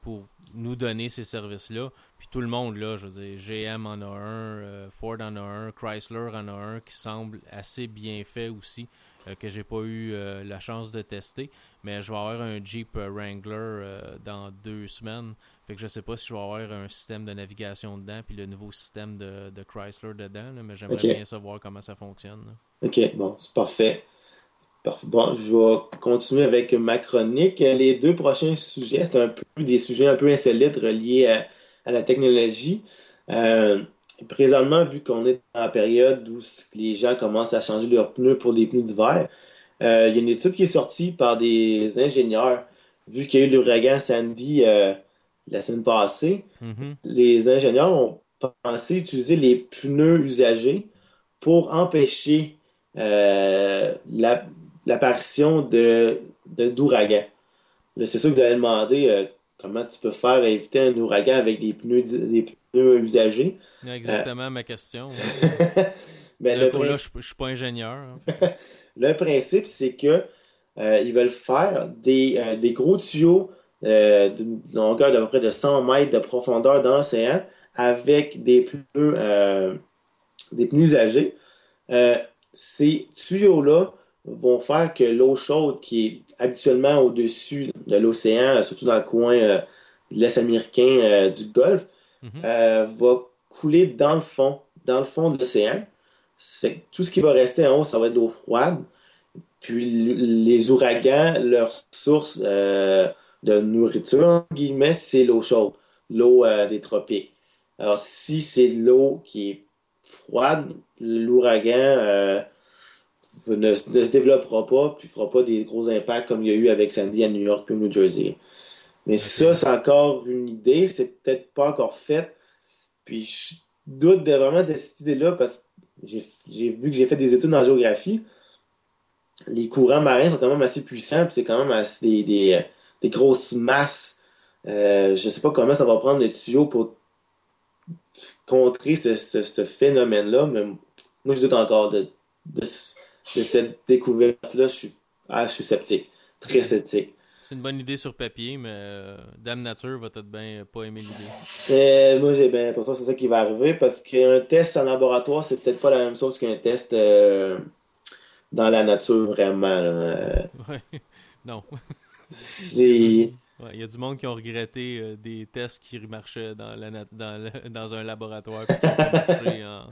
pour nous donner ces services-là. Puis tout le monde, là, je veux dire, GM en a un, Ford en a un, Chrysler en a un qui semble assez bien fait aussi. Euh, que j'ai pas eu euh, la chance de tester. Mais je vais avoir un Jeep Wrangler euh, dans deux semaines. Fait que je sais pas si je vais avoir un système de navigation dedans, puis le nouveau système de, de Chrysler dedans, mais j'aimerais bien savoir comment ça fonctionne. Ok, bon, c'est parfait. Bon, je vais continuer avec ma chronique. Les deux prochains sujets, c'est un peu des sujets un peu insolites reliés à la technologie. Euh, présentement, vu qu'on est dans la période où les gens commencent à changer leurs pneus pour des pneus d'hiver, euh, il y a une étude qui est sortie par des ingénieurs. Vu qu'il y a eu l'ouragan Sandy euh, la semaine passée, Mhm. les ingénieurs ont pensé utiliser les pneus usagés pour empêcher euh, la- l'apparition de C'est sûr que vous allez demander euh, comment tu peux faire éviter un ouragan avec des pneus, des pneus usagés. Exactement ma question. Mais Là, le, pour là, principe, je, je suis pas ingénieur. le principe, c'est que euh, ils veulent faire des, euh, des gros tuyaux euh, d'une longueur d'à peu près de 100 mètres de profondeur dans l'océan avec des pneus, euh, des pneus usagés. Euh, ces tuyaux-là vont faire que l'eau chaude qui est habituellement au-dessus de l'océan, euh, surtout dans le coin euh, de l'Est américain euh, du Golfe, Mhm. euh, va couler dans le fond, dans le fond de l'océan. Tout ce qui va rester en haut, ça va être de l'eau froide. Puis les ouragans, leur source euh, de nourriture, guillemets, c'est l'eau chaude, l'eau euh, des tropiques. Alors si c'est l'eau qui est froide, l'ouragan ne, ne se développera pas, puis fera pas des gros impacts comme il y a eu avec Sandy à New York puis au New Jersey. Mais ça, c'est encore une idée, c'est peut-être pas encore fait. Puis je doute de vraiment de cette idée-là parce que j'ai j'ai vu que j'ai fait des études en géographie. Les courants marins sont quand même assez puissants, puis c'est quand même assez des, des, des grosses masses. Euh, je sais pas comment ça va prendre le tuyau pour contrer ce, ce- ce phénomène-là, mais moi je doute encore de, de, de cette découverte-là. Je suis, ah, je suis sceptique, très sceptique. C'est une bonne idée sur papier, mais euh, Dame Nature va peut-être bien pas aimer l'idée. Euh, moi, j'ai bien l'impression que c'est ça qui va arriver parce qu'un test en laboratoire, c'est peut-être pas la même chose qu'un test euh, dans la nature, vraiment. là. Ouais. Non. C'est. Ouais, Il y a du monde qui ont regretté euh, des tests qui marchaient dans, la nat- dans, le- dans un laboratoire puis en-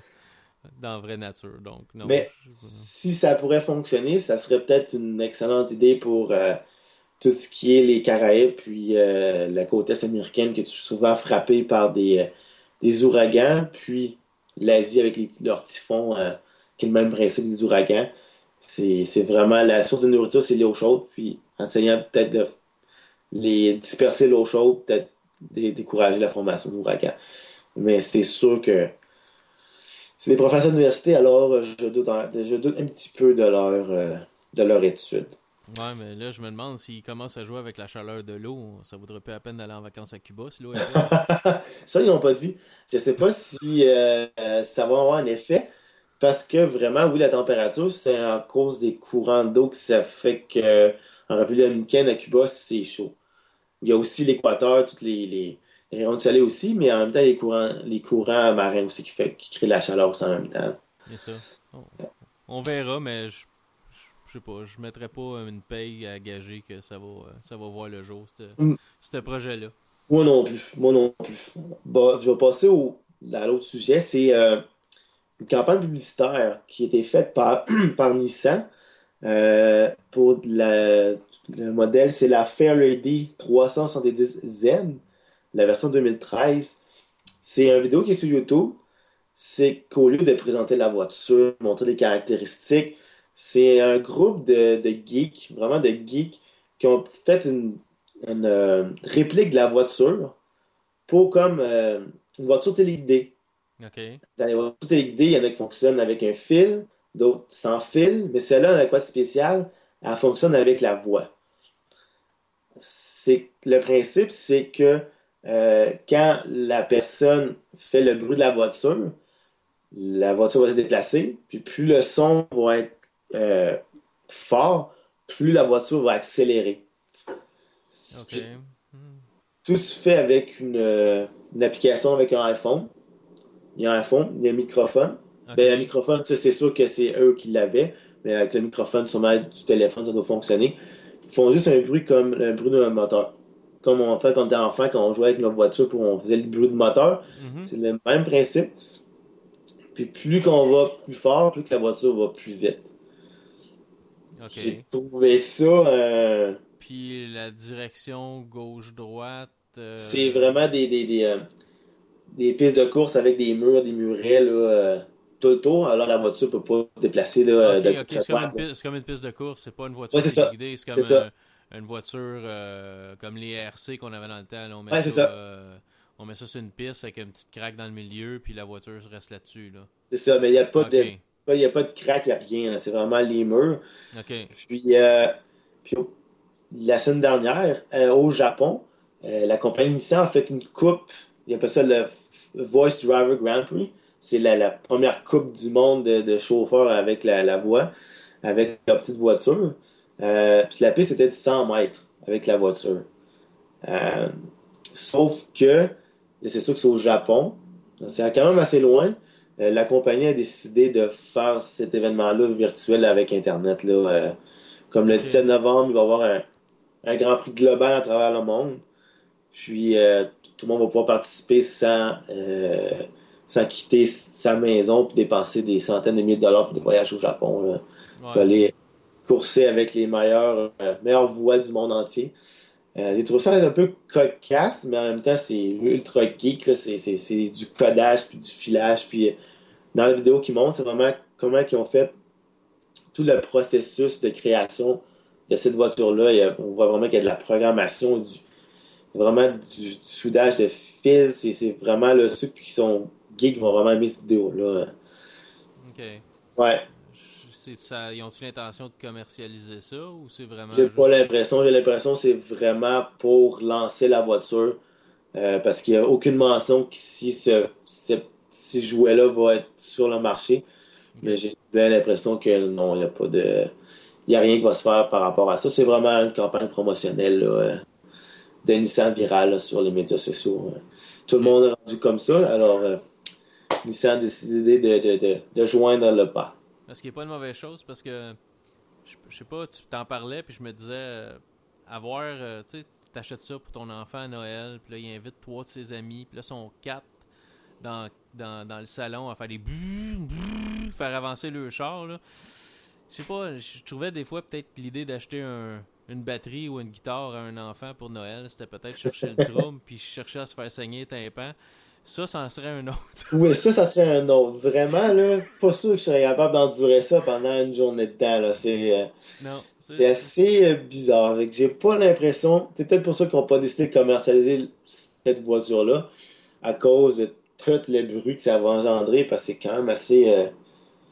dans la vraie nature. Donc, non. Mais Je- si ça pourrait fonctionner, ça serait peut-être une excellente idée pour euh, tout ce qui est les Caraïbes, puis euh, la côte est américaine qui est souvent frappée par des, euh, des ouragans, puis l'Asie avec les- leurs typhons, euh, qui est le même principe des ouragans. C'est vraiment la source de nourriture, c'est l'eau chaude, puis en essayant peut-être de les disperser l'eau chaude, peut-être dé- décourager la formation d'ouragans. Mais c'est sûr que c'est des professeurs d'université, alors je doute, un, je doute un petit peu de leur, de leur étude. Ouais, mais là, je me demande s'ils commencent à jouer avec la chaleur de l'eau, ça vaudrait plus la peine d'aller en vacances à Cuba si l'eau ça, ils n'ont pas dit. Je sais pas si euh, ça va avoir un effet, parce que vraiment, oui, la température, c'est à cause des courants d'eau que ça fait que en République dominicaine, à Cuba, c'est chaud. Il y a aussi l'équateur, toutes les, les, les rayons de soleil aussi, mais en même temps, les courants, les courants marins aussi qui, fait, qui créent la chaleur aussi en même temps. C'est ça. On, on verra, mais je, je, sais pas, je mettrais pas une paye à gager que ça va, euh, ça va voir le jour, ce Mm. ce projet-là. Moi non plus. Moi non plus. Bon, je vais passer au, à l'autre sujet. C'est euh, une campagne publicitaire qui a été faite par, par Nissan euh, pour la- le modèle. C'est la Fairlady 370Z, la version 2013. C'est une vidéo qui est sur YouTube. C'est qu'au lieu de présenter la voiture, montrer les caractéristiques, c'est un groupe de, de geeks, vraiment de geeks, qui ont fait une une euh, réplique de la voiture pour comme euh, une voiture téléguidée. Ok. Dans les voitures téléguidées, il y en a qui fonctionnent avec un fil, d'autres sans fil, mais celle-là, elle a quoi de spécial? Elle fonctionne avec la voix. C'est, le principe, c'est que euh, quand la personne fait le bruit de la voiture, la voiture va se déplacer, puis plus le son va être euh, fort, plus la voiture va accélérer. Ok. Hmm. Tout se fait avec une, euh, une application avec un iPhone. Il y a un iPhone, il y a un microphone. Ben, le microphone, c'est sûr que c'est eux qui l'avaient, mais avec le microphone, sûrement du téléphone, ça doit fonctionner. Ils font juste un bruit comme le bruit d'un moteur. Comme on fait quand on était enfant, quand on jouait avec notre voiture, pour on faisait le bruit de moteur. Mhm. C'est le même principe. Puis plus qu'on va plus fort, plus que la voiture va plus vite. J'ai trouvé ça. euh, Puis la direction gauche-droite. euh, C'est vraiment des, des, des, euh, des pistes de course avec des murs, des murets là, tout le tour, alors la voiture ne peut pas se déplacer. Là, Ok, ok, c'est comme, une piste- c'est comme une piste de course, c'est pas une voiture Ouais, c'est ça. guidée, c'est C'est comme ça. un- une voiture euh, comme les RC qu'on avait dans le temps. là, on, met Ouais, ça, euh, on met ça sur une piste avec une petite craque dans le milieu, puis la voiture reste là-dessus. Là. C'est ça, mais il n'y a, pas de- pas- il y a pas de crack, il n'y a rien. C'est vraiment les murs. Puis, euh, puis au- la semaine dernière, euh, au Japon, euh, la compagnie Nissan a fait une coupe. Ils appellent ça le Voice Driver Grand Prix. C'est la, la première coupe du monde de, de chauffeurs avec la, la voix, avec leur petite voiture. Puis la piste était de 100 mètres avec la voiture. Sauf que, c'est sûr que c'est au Japon. C'est quand même assez loin. Euh, la compagnie a décidé de faire cet événement-là virtuel avec Internet. Là, euh, comme le Ok. 17 novembre, il va y avoir un, un Grand Prix global à travers le monde. Puis euh, tout le monde va pouvoir participer sans, euh, sans quitter sa maison puis dépenser des centaines de milliers de dollars pour des voyages au Japon. Là. Ouais. Aller courser avec les meilleures, euh, meilleures voix du monde entier. J'ai trouvé ça un peu cocasse, mais en même temps, c'est ultra geek. là. C'est c'est- c'est du codage, puis du filage. Puis dans la vidéo qui montre, c'est vraiment comment ils ont fait tout le processus de création de cette voiture-là. On voit vraiment qu'il y a de la programmation, du, vraiment du, du soudage de fils. C'est vraiment là, ceux qui sont geeks vont vraiment aimer cette vidéo-là. Ok. Ouais. C'est ça, ils ont-ils l'intention de commercialiser ça ou c'est vraiment. J'ai pas l'impression. J'ai l'impression que c'est vraiment pour lancer la voiture. euh, parce qu'il n'y a aucune mention que si ce, ce petit jouet-là va être sur le marché. Mais j'ai bien l'impression que non, il n'y a pas de. Il n'y a rien qui va se faire par rapport à ça. C'est vraiment une campagne promotionnelle là, euh, de Nissan virale là, sur les médias sociaux. euh. Tout le monde est rendu comme ça. Alors, euh, Nissan a décidé de, de, de, de joindre le pas. Parce qu'il n'y a pas de mauvaise chose, parce que, je, je sais pas, tu t'en parlais, puis je me disais, euh, avoir, euh, tu sais, t'achètes ça pour ton enfant à Noël, puis là, il invite trois de ses amis, puis là, sont quatre dans, dans, dans le salon à faire des brrr, brrr, faire avancer le char, là. Je sais pas, je trouvais des fois peut-être que l'idée d'acheter un, une batterie ou une guitare à un enfant pour Noël, c'était peut-être chercher le trouble, puis chercher à se faire saigner les tympans. Ça, ça en serait un autre. Oui, ça, ça serait un autre. Vraiment, là, pas sûr que je serais capable d'endurer ça pendant une journée de temps. Là. C'est, euh, Non. c'est assez euh, bizarre. Fait que J'ai pas l'impression. C'est peut-être pour ça qu'ils n'ont pas décidé de commercialiser cette voiture-là, à cause de tout le bruit que ça va engendrer, parce que c'est quand même assez. euh,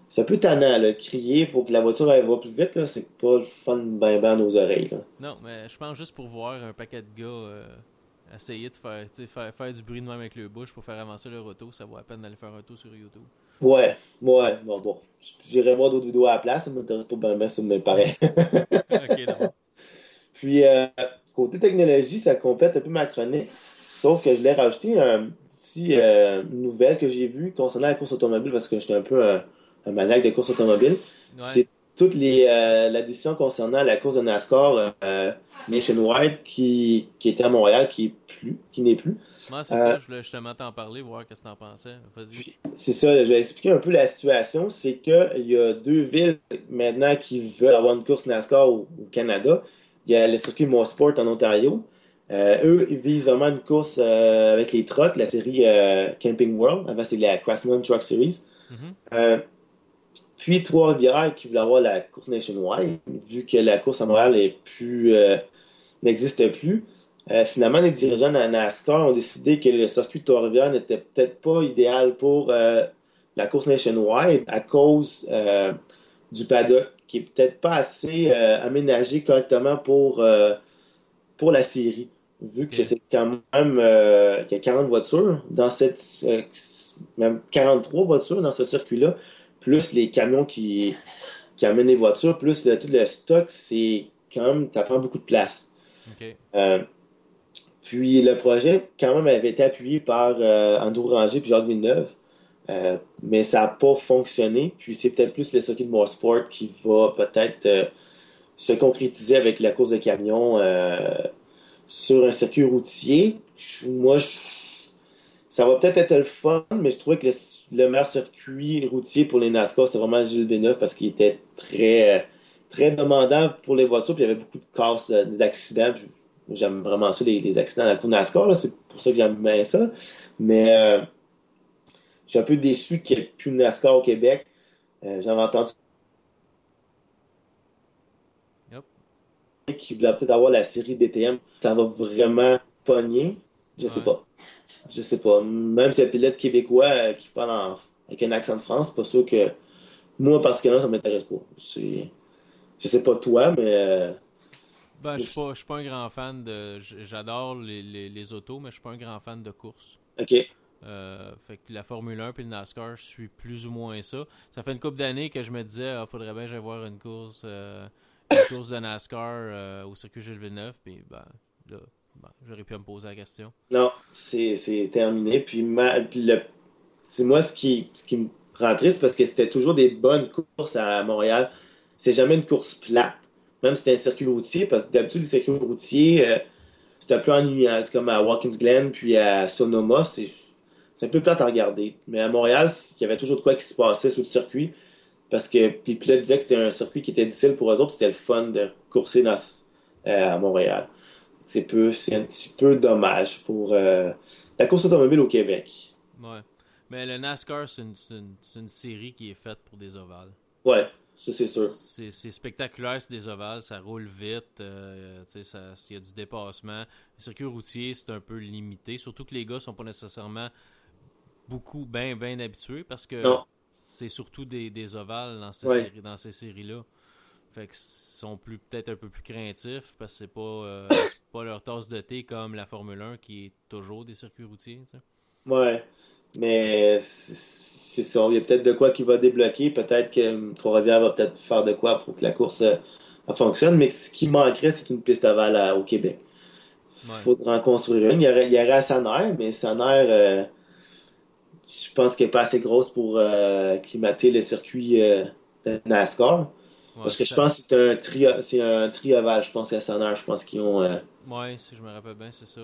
c'est un peu tannant, là. Crier pour que la voiture elle va plus vite, là, c'est pas le fun ben ben à nos oreilles. Là. Non, mais je pense juste pour voir un paquet de gars euh, essayer de faire, faire, faire du bruit de même avec le bouche pour faire avancer leur auto, ça vaut la peine d'aller faire un tour sur YouTube. Ouais, ouais, bon, bon. J'irai voir d'autres vidéos à la place, ça m'intéresse pas ben ben, ça me paraît. ok, d'accord. Puis, euh, côté technologie, ça complète un peu ma chronique. Sauf que je l'ai rajouté un petit euh, nouvelle que j'ai vue concernant la course automobile parce que j'étais un peu un, un maniaque de course automobile. Ouais. C'est toute les, euh, la décision concernant la course de NASCAR euh, Nationwide qui, qui était à Montréal, qui n'est plus. Moi, c'est Euh, ça, je voulais justement t'en parler, voir qu'est-ce que t'en pensais. Vas-y. C'est ça, je vais expliquer un peu la situation. C'est qu'il y a deux villes maintenant qui veulent avoir une course NASCAR au, au Canada. Il y a le circuit Motorsport en Ontario. Euh, eux, ils visent vraiment une course euh, avec les trucks, la série euh, Camping World. Avant, c'est la Craftsman Truck Series. Mhm. Puis Trois-Rivières qui voulait avoir la course nationwide, vu que la course à Montréal n'existe plus. Finalement, les dirigeants de la NASCAR ont décidé que le circuit de Trois-Rivières n'était peut-être pas idéal pour la course nationwide à cause du paddock, qui est peut-être pas assez aménagé correctement pour, pour la série. Vu que c'est quand même euh, qu'il y a 40 voitures dans cette euh, même 43 voitures dans ce circuit-là, plus les camions qui, qui amènent les voitures, plus le- tout le stock, c'est quand même, ça prend beaucoup de place. Euh, puis le projet, quand même, avait été appuyé par Andrew Ranger puis Jacques Villeneuve, mais ça n'a pas fonctionné. Puis c'est peut-être plus le circuit de Motorsport qui va peut-être se concrétiser avec la course de camion euh, sur un circuit routier. Moi, ça va peut-être être le fun, mais je trouvais que le, le meilleur circuit routier pour les NASCAR, c'était vraiment Gilles Villeneuve parce qu'il était très, très demandant pour les voitures. Puis il y avait beaucoup de casses, euh, d'accidents. J'aime vraiment ça, les, accidents à la cour NASCAR. C'est pour ça que j'aime bien ça. Mais euh, je suis un peu déçu qu'il n'y ait plus de NASCAR au Québec. Euh, J'avais entendu qui voulait peut-être avoir la série DTM. Ça va vraiment pogner. Je sais pas. Je sais pas. Même si un pilote québécois euh, qui parle avec un accent de France, pas sûr que moi, particulièrement, ça m'intéresse pas. Je sais pas toi, mais. Euh, ben, je suis pas, suis pas un grand fan de. J'adore les, les, autos, mais je suis pas un grand fan de course. OK. Euh, fait que la Formule 1 et le NASCAR, je suis plus ou moins ça. Ça fait une couple d'années que je me disais, il ah, faudrait bien que j'aille voir une course, euh, course de NASCAR au circuit Gilles Villeneuve, puis ben, là, ben, j'aurais pu me poser la question. Non, c'est terminé. Puis, ma, c'est moi ce qui, ce qui me rend triste parce que c'était toujours des bonnes courses à Montréal c'est jamais une course plate. Même si c'était un circuit routier, parce que d'habitude, les circuits routiers, euh, c'est un peu ennuyant, comme à Watkins Glen, puis à Sonoma, c'est un peu plate à regarder. Mais à Montréal, il y avait toujours de quoi qui se passait sur le circuit, parce que puis le pilote disait que c'était un circuit qui était difficile pour eux autres, c'était le fun de courser dans, euh, à Montréal. C'est un petit peu dommage pour euh, la course automobile au Québec. Ouais. Mais le NASCAR, c'est une, une, une série qui est faite pour des ovales. Ouais, c'est sûr. C'est spectaculaire, c'est des ovales, ça roule vite, euh, il y a du dépassement. Le circuit routier, c'est un peu limité, surtout que les gars sont pas nécessairement beaucoup, bien, bien habitués parce que c'est surtout des, des, ovales dans, dans ces séries-là. Fait que sont plus peut-être un peu plus craintifs parce que c'est pas, euh, pas leur tasse de thé comme la Formule 1 qui est toujours des circuits routiers. Ouais. Mais c'est ça. Il y a peut-être de quoi qui va débloquer. Peut-être que Trois-Rivières va peut-être faire de quoi pour que la course euh, fonctionne. Mais ce qui manquerait, c'est une piste à au Québec. Il faudrait en construire une. Il y aurait, il y aurait à Saner, mais Saner, euh, je pense qu'elle n'est pas assez grosse pour euh, climater le circuit de NASCAR. Parce que je pense que c'est un tri c'est un trioval, je pense, à Saner. Je pense qu'ils ont. Oui, si je me rappelle bien, c'est ça.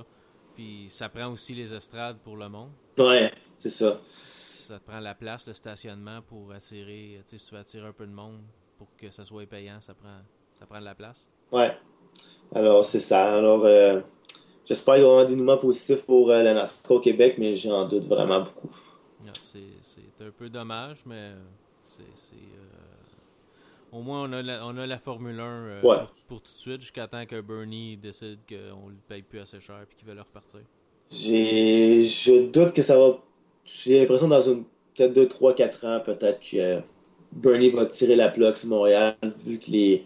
Puis ça prend aussi les estrades pour le monde. Ouais, c'est ça. Ça te prend la place, le stationnement pour attirer, tu sais, si tu veux attirer un peu de monde pour que ça soit payant, ça prend, ça prend de la place. Ouais. Alors, c'est ça. Alors, euh, j'espère qu'il y aura un dénouement positif pour euh, la NASCAR au Québec, mais j'en doute vraiment beaucoup. C'est un peu dommage, mais c'est. Euh, au moins, on a la, on a la Formule 1 pour, tout de suite, jusqu'à temps que Bernie décide qu'on ne le paye plus assez cher et qu'il veut le repartir. J'ai, je doute que ça va. J'ai l'impression dans une peut-être 2, 3, 4 ans, peut-être que Bernie va tirer la plaque sur Montréal, vu que les.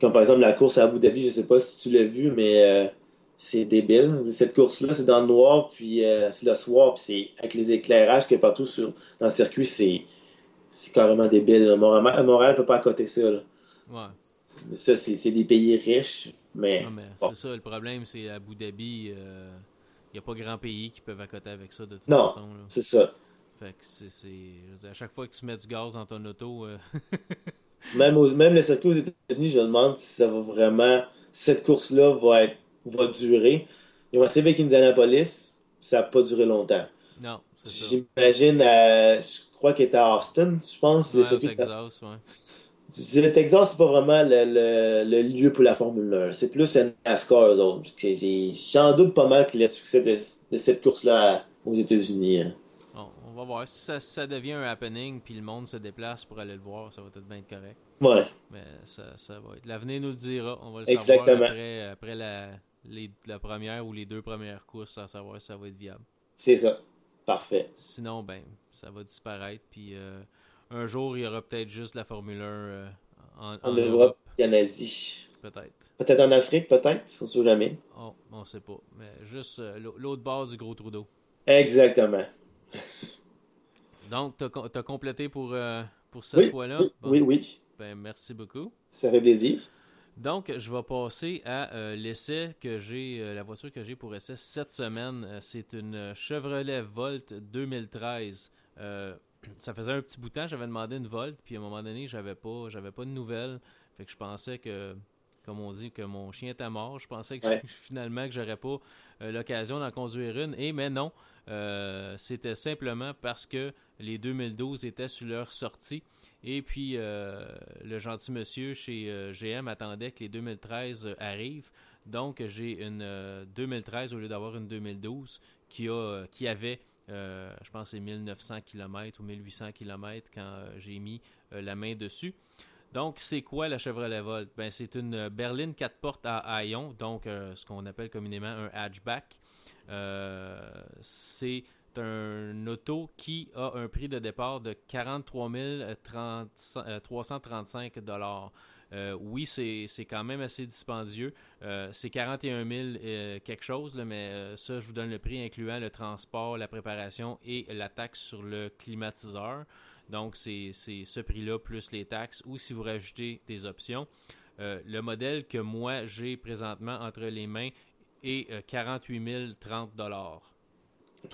Comme par exemple la course à Abu Dhabi, je sais pas si tu l'as vu, mais euh, c'est débile. Cette course-là, c'est dans le noir, puis euh, c'est le soir, puis c'est avec les éclairages qu'il y a partout sur, dans le circuit, c'est, c'est carrément débile. Montréal, Montréal peut pas accoter ça. Là. Ouais. Ça, c'est, des pays riches, mais. C'est ça, le problème, c'est Abu Dhabi. Euh, il n'y a pas grand pays qui peuvent accoter avec ça de toute non, façon. c'est ça. Fait que c'est, à chaque fois que tu mets du gaz dans ton auto. Euh, même, même le circuit aux États-Unis, je me demande si ça va vraiment. cette course-là va, être, va durer. Ils ont essayé avec Indianapolis, ça n'a pas duré longtemps. Non, c'est ça. J'imagine, je crois qu'il était à Austin, je pense. Ouais, le Texas, ouais. Le Texas, c'est pas vraiment le, le, lieu pour la Formule 1. C'est plus un NASCAR, eux autres. J'en doute pas mal que le succès de, de cette course-là aux États-Unis. Hein. on va voir. Si ça, ça, devient un happening puis le monde se déplace pour aller le voir, ça va être bien correct. Ouais. Mais ça, ça va être. L'avenir nous le dira. On va le Exactement. savoir après, après la, les, la première ou les deux premières courses, à savoir si ça va être viable. C'est ça. Parfait. Sinon, ben, ça va disparaître. Puis. Euh, un jour, il y aura peut-être juste la Formule 1 euh, en, en, Europe et en Asie. Peut-être. Peut-être en Afrique, peut-être, on ne sait jamais. Oh, on ne sait pas. Mais juste euh, l'autre bord du gros trou d'eau. Exactement. Donc, tu as, complété pour, pour cette fois-là? Oui, oui, Ben, merci beaucoup. Ça fait plaisir. Donc, je vais passer à l'essai que j'ai, la voiture que j'ai pour essai cette semaine. c'est une Chevrolet Volt 2013 ça faisait un petit bout de temps, j'avais demandé une Volt, puis à un moment donné, j'avais pas, j'avais pas de nouvelles. Fait que je pensais que, comme on dit, que mon chien était mort. Je pensais que finalement que j'aurais pas euh, l'occasion d'en conduire une. Et mais non, euh, c'était simplement parce que les 2012 étaient sur leur sortie. Et puis, euh, le gentil monsieur chez GM attendait que les 2013 arrivent. Donc, j'ai une 2013 au lieu d'avoir une 2012 qui, a, qui avait, je pense, c'est 1900 km ou 1800 km quand j'ai mis la main dessus. Donc, c'est quoi la Chevrolet Volt? Ben, c'est une berline 4 portes à haillons, donc ce qu'on appelle communément un hatchback. c'est un auto qui a un prix de départ de 43 335 dollars. Euh, oui, c'est quand même assez dispendieux. Euh, c'est 41 000 euh, quelque chose, mais ça, je vous donne le prix incluant le transport, la préparation et la taxe sur le climatiseur. Donc, c'est ce prix-là plus les taxes ou si vous rajoutez des options. le modèle que moi j'ai présentement entre les mains est 48 030 dollars.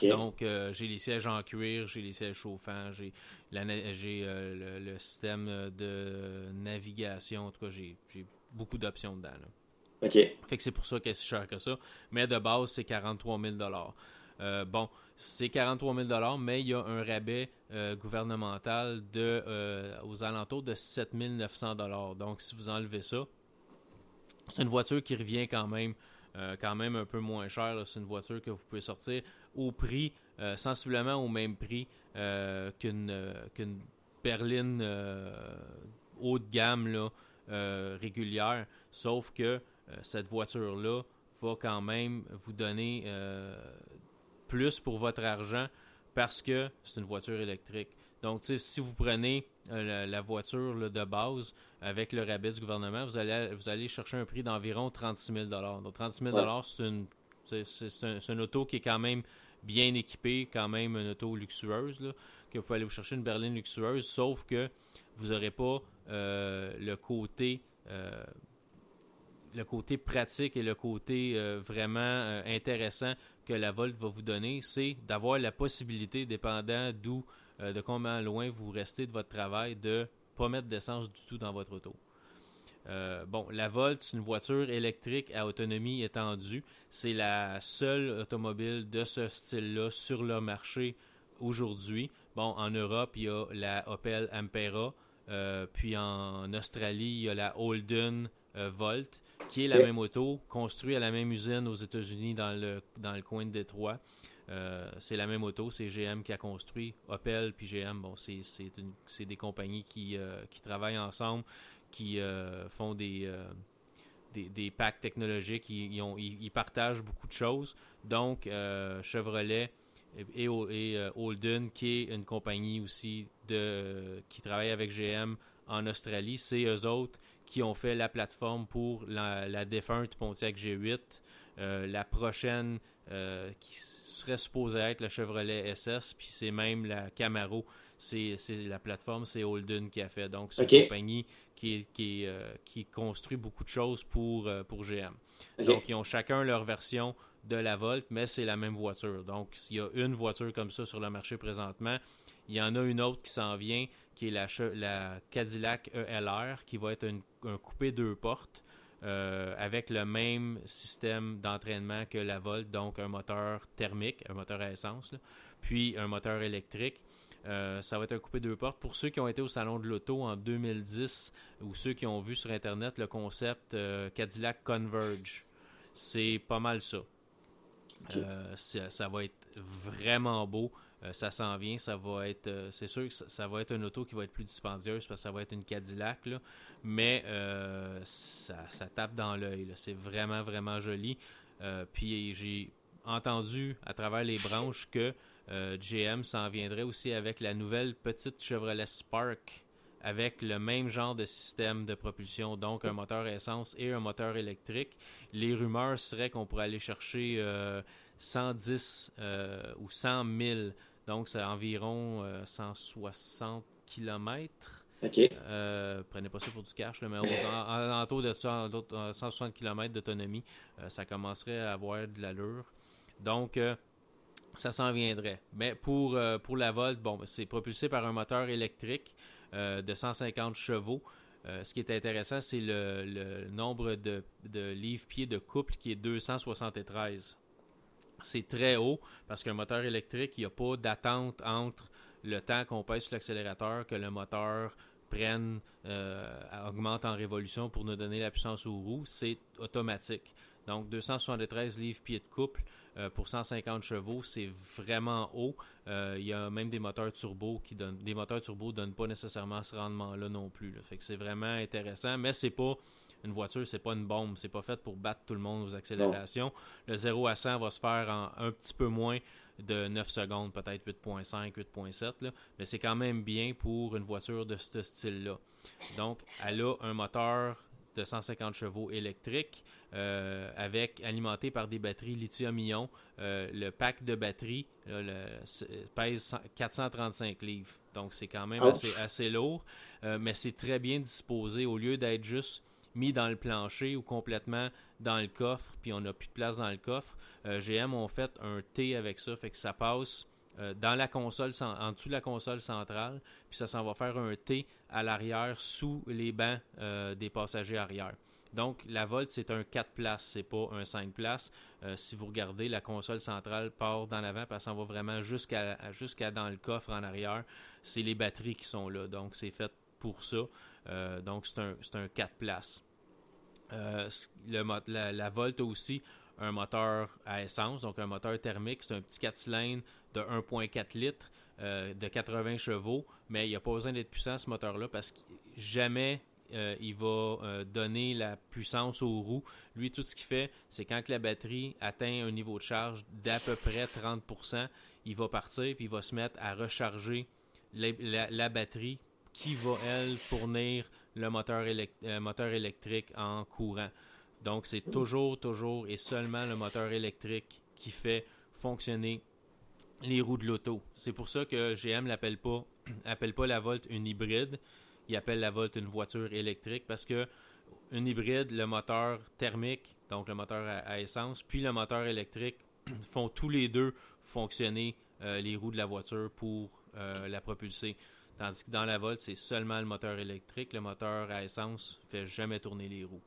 Donc, euh, j'ai les sièges en cuir, j'ai les sièges chauffants, j'ai euh, le, système de navigation. En tout cas, j'ai beaucoup d'options dedans. OK. Fait que c'est pour ça qu'elle est si cher que ça. Mais de base, c'est 43 000 euh, Bon, c'est 43 000 mais il y a un rabais gouvernemental de, aux alentours de 7 900 Donc, si vous enlevez ça, c'est une voiture qui revient quand même euh, un peu moins cher. C'est une voiture que vous pouvez sortir au prix, euh, sensiblement au même prix euh, qu'une berline haut de gamme régulière. Sauf que cette voiture-là va quand même vous donner plus pour votre argent parce que c'est une voiture électrique. Donc, si vous prenez euh, la, voiture de base avec le rabais du gouvernement, vous allez, vous allez chercher un prix d'environ 36 000 Donc, 36 000 c'est une, c'est, un, auto qui est quand même bien équipé, quand même une auto luxueuse, là, que vous pouvez aller vous chercher une berline luxueuse, sauf que vous n'aurez pas euh, le côté euh, le côté pratique et le côté vraiment intéressant la Volt va vous donner, c'est d'avoir la possibilité, dépendant d'où euh, de combien loin vous restez de votre travail, de pas mettre d'essence du tout dans votre auto. Euh, bon, la Volt, c'est une voiture électrique à autonomie étendue. C'est la seule automobile de ce style-là sur le marché aujourd'hui. Bon, en Europe, il y a la Opel Ampera. Euh, puis en Australie, il y a la Holden Volt, qui est la même auto, construite à la même usine aux États-Unis dans le, dans le coin de Détroit. Euh, c'est la même auto, c'est GM qui a construit. Opel puis GM, bon, c'est des compagnies qui, euh, qui travaillent ensemble, qui euh, font des, des, packs technologiques, ils, ont, ils, partagent beaucoup de choses. Donc, Chevrolet et, et Holden, qui est une compagnie aussi de, qui travaille avec GM en Australie, c'est eux autres qui ont fait la plateforme pour la, la défunte Pontiac G8. la prochaine qui serait supposé être le Chevrolet SS, puis c'est même la Camaro. C'est la plateforme, c'est Holden qui a fait. Donc, c'est une compagnie qui, qui, euh, qui, construit beaucoup de choses pour, euh, pour GM. Donc, ils ont chacun leur version de la Volt, mais c'est la même voiture. Donc, s'il y a une voiture comme ça sur le marché présentement, il y en a une autre qui s'en vient, qui est la, la Cadillac ELR, qui va être un coupé deux portes. Euh, avec le même système d'entraînement que la Volt, donc un moteur thermique, un moteur à essence, puis un moteur électrique. Euh, ça va être un coupé deux portes. Pour ceux qui ont été au Salon de l'Auto en 2010 ou ceux qui ont vu sur Internet le concept euh, Cadillac Converge, c'est pas mal ça. ça va être vraiment beau. Euh, ça s'en vient, ça va être, euh, c'est sûr que ça, va être une auto qui va être plus dispendieuse parce que ça va être une Cadillac, là, mais euh, ça, tape dans l'œil. C'est vraiment, vraiment joli. puis j'ai entendu à travers les branches que GM s'en viendrait aussi avec la nouvelle petite Chevrolet Spark avec le même genre de système de propulsion, donc un moteur essence et un moteur électrique. Les rumeurs seraient qu'on pourrait aller chercher 110 ou 100 000 donc, c'est environ 160 euh, km. OK. Euh, prenez pas ça pour du cash, mais en, taux de 160 km d'autonomie, euh, ça commencerait à avoir de l'allure. Donc, ça s'en viendrait. Mais pour, pour la Volt, bon, c'est propulsé par un moteur électrique de 150 chevaux. ce qui est intéressant, c'est le, nombre de, de livres-pieds de couple qui est 273 c'est très haut parce qu'un moteur électrique, il n'y a pas d'attente entre le temps qu'on pèse sur l'accélérateur, que le moteur prenne, euh, augmente en révolution pour nous donner la puissance aux roues. C'est automatique. Donc 273 livres pieds de couple pour 150 chevaux, c'est vraiment haut. Il y a même des moteurs turbo qui donnent des moteurs turbo donnent pas nécessairement ce rendement-là non plus. C'est vraiment intéressant, mais c'est pas une voiture, c'est pas une bombe, c'est pas fait pour battre tout le monde aux accélérations. Le 0 à 100 va se faire en un petit peu moins de 9 secondes, peut-être 8.5, 8.7, mais c'est quand même bien pour une voiture de ce style-là. Donc, elle a un moteur de 150 chevaux électrique euh, avec alimenté par des batteries lithium-ion. Euh, le pack de batteries pèse 435 livres. Donc c'est quand même assez, assez, lourd, euh, mais c'est très bien disposé au lieu d'être juste mis dans le plancher ou complètement dans le coffre, puis on n'a plus de place dans le coffre. Euh, GM ont fait un T avec ça, fait que ça passe euh, dans la console, en dessous de la console centrale, puis ça s'en va faire un T à l'arrière sous les bancs euh, des passagers arrière. Donc, la Volt, c'est un 4 places, c'est pas un 5 places. si vous regardez, la console centrale part dans l'avant, parce ça s'en va vraiment jusqu'à dans le coffre en arrière. C'est les batteries qui sont là, donc c'est fait pour ça. Euh, donc, c'est un, un 4 places. Euh, le, la, la Volt a aussi un moteur à essence, donc un moteur thermique. C'est un petit 4 cylindres de 1,4 litres euh, de 80 chevaux, mais il n'y a pas besoin d'être puissant ce moteur-là parce que jamais il va donner la puissance aux roues. Lui, tout ce qu'il fait, c'est quand la batterie atteint un niveau de charge d'à peu près 30%, il va partir puis il va se mettre à recharger la batterie qui va, elle, fournir le moteur, euh, moteur électrique en courant. Donc, c'est toujours, toujours et seulement le moteur électrique qui fait fonctionner les roues de l'auto. C'est pour ça que GM l'appelle pas, appelle pas la Volt une hybride. Il appelle la Volt une voiture électrique parce que une hybride, le moteur thermique, donc le moteur à, essence, puis le moteur électrique font tous les deux fonctionner euh, les roues de la voiture pour euh, la propulser. Tandis que dans la Volt, c'est seulement le moteur électrique. Le moteur à essence ne fait jamais tourner les roues.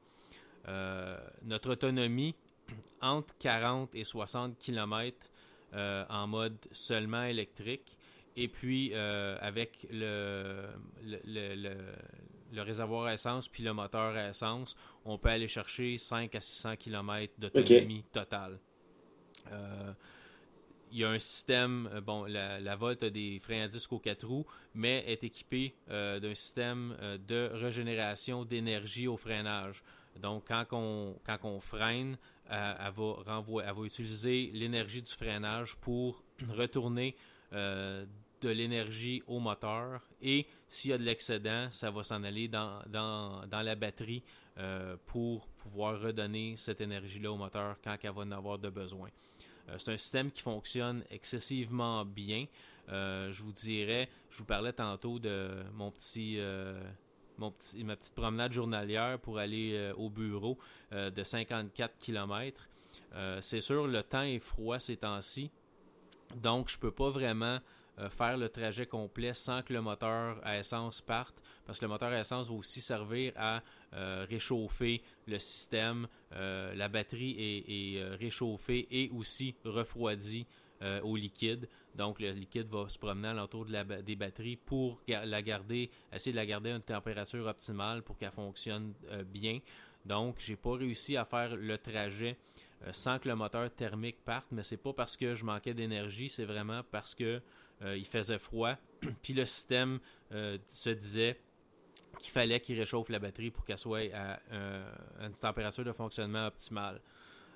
Euh, notre autonomie, entre 40 et 60 km euh, en mode seulement électrique. Et puis, euh, avec le, le, réservoir à essence puis le moteur à essence, on peut aller chercher 5 à 600 km d'autonomie totale il y a un système, euh, bon, la, la a des freins à disque aux quatre roues, mais est équipée euh, d'un système euh, de régénération d'énergie au freinage. Donc, quand on, quand freine, elle, va renvoyer, elle va utiliser l'énergie du freinage pour retourner de l'énergie au moteur et s'il y a de l'excédent, ça va s'en aller dans, dans, dans, la batterie pour pouvoir redonner cette énergie-là au moteur quand elle va en avoir de besoin. Euh, c'est un système qui fonctionne excessivement bien. Euh, je vous dirais, je vous parlais tantôt de mon petit, euh, mon petit ma petite promenade journalière pour aller au bureau de 54 km. c'est sûr, le temps est froid ces temps-ci, donc je peux pas vraiment faire le trajet complet sans que le moteur à essence parte, parce que le moteur à essence va aussi servir à euh, réchauffer le système. Euh, la batterie est, réchauffée et aussi refroidie au liquide. Donc le liquide va se promener alentour de des batteries pour la garder, essayer de la garder à une température optimale pour qu'elle fonctionne bien. Donc j'ai pas réussi à faire le trajet sans que le moteur thermique parte, mais c'est pas parce que je manquais d'énergie, c'est vraiment parce que euh, il faisait froid, puis le système euh, se disait qu'il fallait qu'il réchauffe la batterie pour qu'elle soit à, euh, une température de fonctionnement optimale.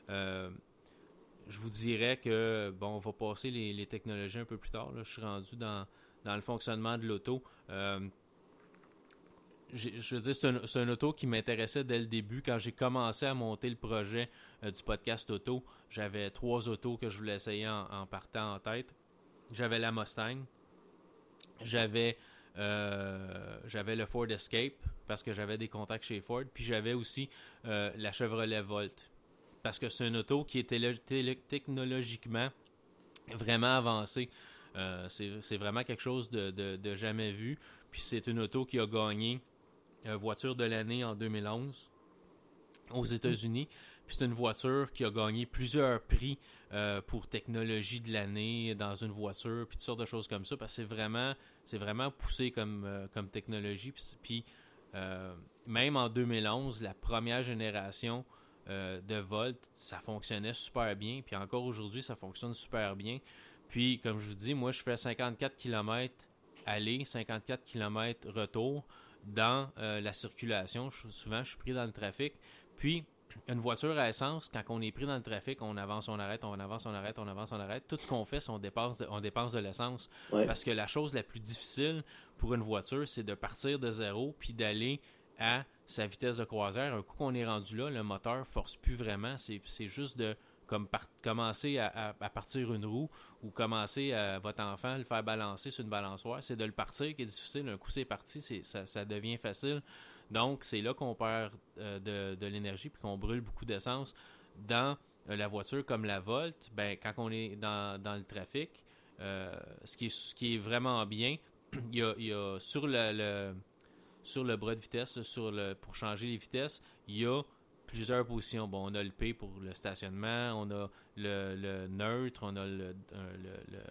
je vous dirais que, bon, on va passer les, technologies un peu plus tard. Je suis rendu dans, le fonctionnement de l'auto. je veux dire, c'est un, auto qui m'intéressait dès le début. Quand j'ai commencé à monter le projet du podcast auto, j'avais trois autos que je voulais essayer en partant en tête. J'avais la Mustang. J'avais euh, j'avais le Ford Escape parce que j'avais des contacts chez Ford. Puis j'avais aussi euh, la Chevrolet Volt parce que c'est une auto qui est technologiquement vraiment avancée. Euh, c'est vraiment quelque chose de, jamais vu. Puis c'est une auto qui a gagné voiture de l'année en 2011 aux États-Unis. Puis c'est une voiture qui a gagné plusieurs prix euh, pour technologie de l'année dans une voiture, puis toutes sortes de choses comme ça, parce que c'est vraiment, c'est vraiment poussé comme, euh, comme technologie. Puis, euh, même en 2011, la première génération de Volt, ça fonctionnait super bien. Puis encore aujourd'hui, ça fonctionne super bien. Puis, comme je vous dis, moi, je fais 54 km aller, 54 km retour dans la circulation. souvent, je suis pris dans le trafic. Puis, une voiture à essence, quand on est pris dans le trafic, on avance, on arrête, on avance, on arrête, on avance, on arrête. Tout ce qu'on fait, c'est on dépense, on dépense de l'essence. Parce que la chose la plus difficile pour une voiture, c'est de partir de zéro puis d'aller à sa vitesse de croisière. Un coup qu'on est rendu là, le moteur force plus vraiment. C'est juste de comme commencer à, partir une roue ou commencer à votre enfant le faire balancer sur une balançoire. C'est de le partir qui est difficile. Un coup c'est parti, ça, ça devient facile. Donc, c'est là qu'on perd euh, de, l'énergie puis qu'on brûle beaucoup d'essence. Dans euh, la voiture comme la Volt, ben, quand on est dans, le trafic, euh, ce, qui est, ce qui est vraiment bien, il y a, sur le, sur le bras de vitesse, sur le, pour changer les vitesses, il y a plusieurs positions. Bon, on a le P pour le stationnement, on a le, neutre, on a le,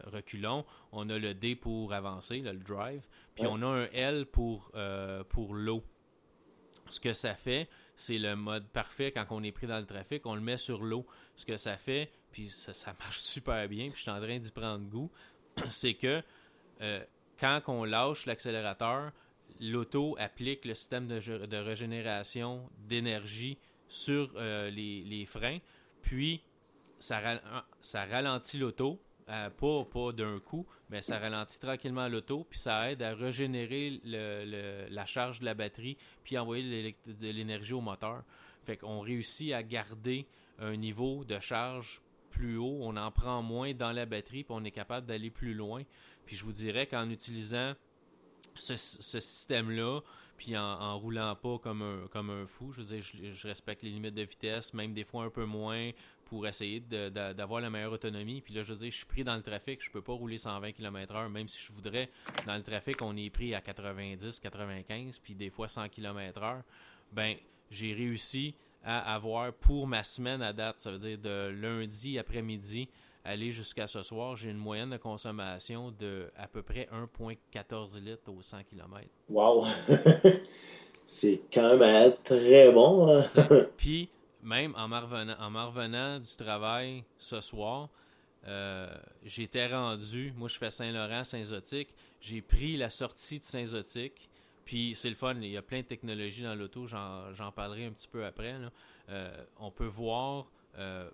reculon, on a le D pour avancer, le drive, puis on a un L pour, pour l'eau ce que ça fait, c'est le mode parfait quand on est pris dans le trafic, on le met sur l'eau. Ce que ça fait, puis ça, marche super bien, puis je suis en train d'y prendre goût, c'est que euh, quand on lâche l'accélérateur, l'auto applique le système de, régénération d'énergie sur euh, les, freins, puis ça ralentit l'auto, euh, pas, d'un coup, mais ça ralentit tranquillement l'auto, puis ça aide à régénérer la charge de la batterie, puis envoyer de l'énergie au moteur. Fait qu'on réussit à garder un niveau de charge plus haut, on en prend moins dans la batterie, puis on est capable d'aller plus loin. Puis je vous dirais qu'en utilisant ce, système-là, puis en, roulant pas comme un, comme un fou, je veux dire, je, respecte les limites de vitesse, même des fois un peu moins, pour essayer d'avoir la meilleure autonomie. Puis là, je veux dire, je suis pris dans le trafic, je peux pas rouler 120 km/h, même si je voudrais. Dans le trafic, on est pris à 90, 95, puis des fois 100 km/h. Ben, j'ai réussi à avoir pour ma semaine à date, ça veut dire de lundi après-midi, aller jusqu'à ce soir, j'ai une moyenne de consommation de à peu près 1,14 litres au 100 km. Wow! C'est quand même très bon. Hein? Puis, même en m'en revenant, du travail ce soir, euh, j'étais rendu, moi je fais Saint-Laurent, Saint-Zotique, j'ai pris la sortie de Saint-Zotique, puis c'est le fun, il y a plein de technologies dans l'auto, j'en parlerai un petit peu après. Euh, on peut voir euh,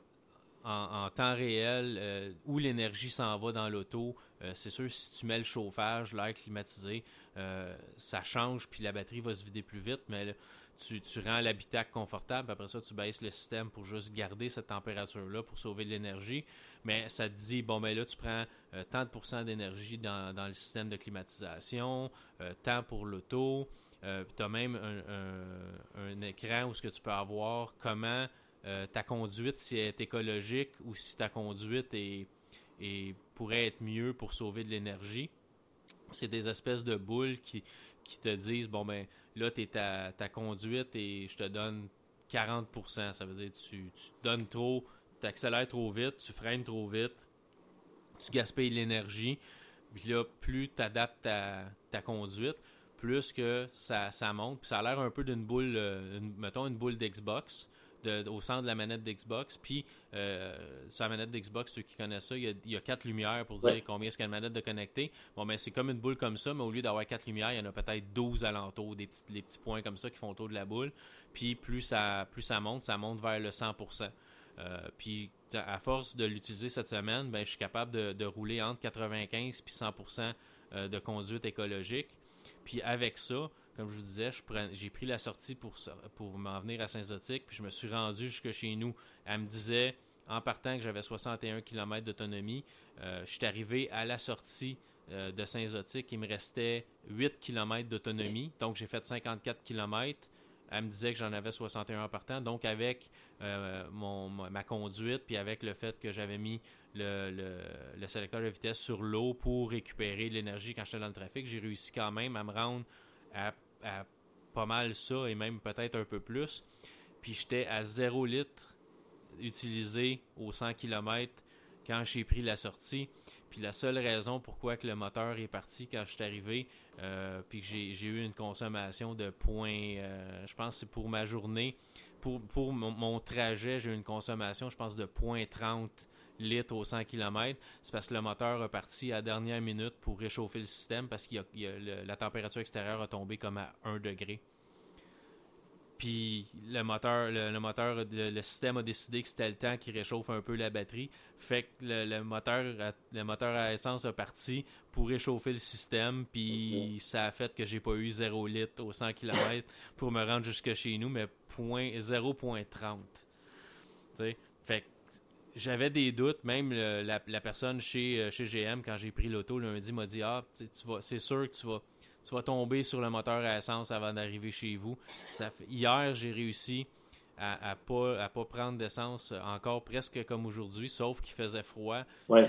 en, temps réel où l'énergie s'en va dans l'auto. c'est sûr, si tu mets le chauffage, l'air climatisé, ça change, puis la batterie va se vider plus vite, mais tu, rends l'habitacle confortable, après ça, tu baisses le système pour juste garder cette température-là pour sauver de l'énergie. Mais ça te dit, bon, ben là, tu prends euh, tant de d'énergie dans, le système de climatisation, euh, tant pour l'auto. Euh, tu as même un, écran où ce que tu peux avoir comment ta conduite, si elle est écologique ou si ta conduite est, pourrait être mieux pour sauver de l'énergie. C'est des espèces de boules qui, te disent, bon, ben là, tu ta, ta conduite et je te donne 40%. Ça veut dire que tu, tu donnes trop, tu accélères trop vite, tu freines trop vite, tu gaspilles l'énergie. Puis là, plus tu adaptes ta, conduite, plus que ça, ça monte. Puis ça a l'air un peu d'une boule, euh, mettons une boule d'Xbox au centre de la manette d'Xbox. Puis, euh, sur la manette d'Xbox, ceux qui connaissent ça, il y a, quatre lumières pour dire combien est-ce qu'il y a une manette de connecter. Bon, ben, c'est comme une boule comme ça, mais au lieu d'avoir quatre lumières, il y en a peut-être 12 alentours, des petits, les petits points comme ça qui font autour de la boule. Puis, plus ça, plus ça monte, ça monte vers le 100%. Euh, puis, à force de l'utiliser cette semaine, ben, je suis capable de, de rouler entre 95 et 100% de conduite écologique. Puis avec ça, comme je vous disais, j'ai pris la sortie pour, pour m'en venir à Saint-Zotique, puis je me suis rendu jusque chez nous. Elle me disait, en partant, que j'avais 61 km d'autonomie. Euh, je suis arrivé à la sortie euh, de Saint-Zotique, il me restait 8 km d'autonomie, donc j'ai fait 54 km. Elle me disait que j'en avais 61 en partant. Donc, avec euh, ma conduite, puis avec le fait que j'avais mis le, le, sélecteur de vitesse sur l'eau pour récupérer l'énergie quand j'étais dans le trafic, j'ai réussi quand même à me rendre à, pas mal ça et même peut-être un peu plus. Puis j'étais à 0 litre utilisé au 100 km quand j'ai pris la sortie. Puis la seule raison pourquoi que le moteur est parti quand je suis arrivé, puis que j'ai eu une consommation de point, je pense c'est pour ma journée, pour, pour mon, trajet, j'ai eu une consommation, je pense, de 0.30 litres au 100 km. C'est parce que le moteur est parti à la dernière minute pour réchauffer le système parce que la température extérieure a tombé comme à 1 degré. Puis le moteur, le, moteur, le, système a décidé que c'était le temps qui réchauffe un peu la batterie. Fait que le, moteur, le moteur à essence a parti pour réchauffer le système. Puis ça a fait que j'ai pas eu 0 litre au 100 km pour me rendre jusque chez nous, mais 0.30. Fait que j'avais des doutes. Même la, personne chez, chez GM, quand j'ai pris l'auto lundi, m'a dit Ah, tu c'est sûr que tu vas tu vas tomber sur le moteur à essence avant d'arriver chez vous. Ça hier, j'ai réussi à, à pas, à pas prendre d'essence encore presque comme aujourd'hui, sauf qu'il faisait froid.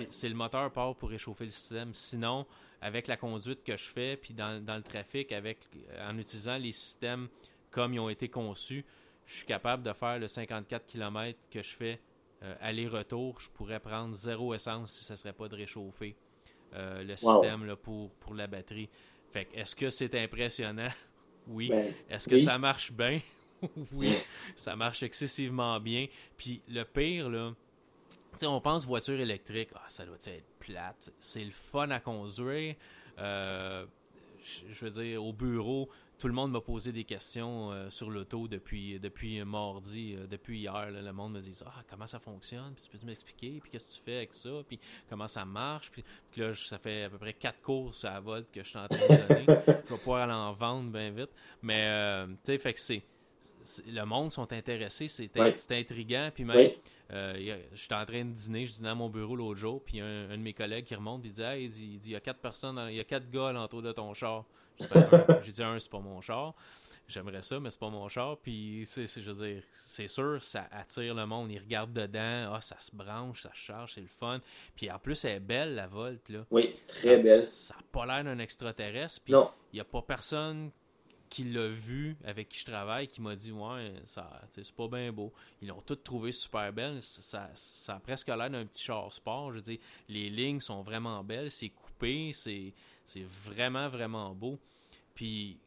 C'est le moteur part pour réchauffer le système. Sinon, avec la conduite que je fais, puis dans, le trafic, avec en utilisant les systèmes comme ils ont été conçus, je suis capable de faire le 54 km que je fais euh, aller-retour. Je pourrais prendre zéro essence si ce ne serait pas de réchauffer euh, le système là, pour, pour la batterie. Fait est-ce que c'est impressionnant? Oui. Ben, est-ce que ça marche bien? oui. Ça marche excessivement bien. Puis le pire, là, sais, on pense voiture électrique, ah, ça doit être plate? C'est le fun à conduire. Euh, je veux dire, au bureau, tout le monde m'a posé des questions euh, sur l'auto depuis, depuis mardi, euh, depuis hier. le monde me dit ah, comment ça fonctionne, puis tu peux m'expliquer, puis qu'est-ce que tu fais avec ça, puis comment ça marche? Puis, là, ça fait à peu près quatre courses à la Volt que je suis en train de donner. je vais pouvoir aller en vendre bien vite. Mais, euh, tu sais, fait que c'est. Le monde sont intéressés, c'est intriguant. Puis même, je j'étais en train de dîner, je dînais à mon bureau l'autre jour, puis un, un, de mes collègues qui remonte, puis il dit Hey, il dit, il y a quatre personnes, il y a quatre gars autour de ton char. J'ai dit un, c'est pas mon char. J'aimerais ça, mais c'est pas mon char. Puis, c'est, je veux dire, c'est sûr, ça attire le monde. Ils regardent dedans. Ah, ça se branche, ça charge, c'est le fun. Puis, en plus, elle est belle, la Volt. Là. Oui, très belle. Ça n'a pas l'air d'un extraterrestre. Puis, il n'y a pas personne qui l'a vu, avec qui je travaille, qui m'a dit Ouais, ça, c'est pas bien beau. Ils l'ont toutes trouvé super belle. Ça, ça a presque l'air d'un petit char sport. Je veux dire, les lignes sont vraiment belles. C'est coupé. C'est c'est vraiment, vraiment beau. Puis,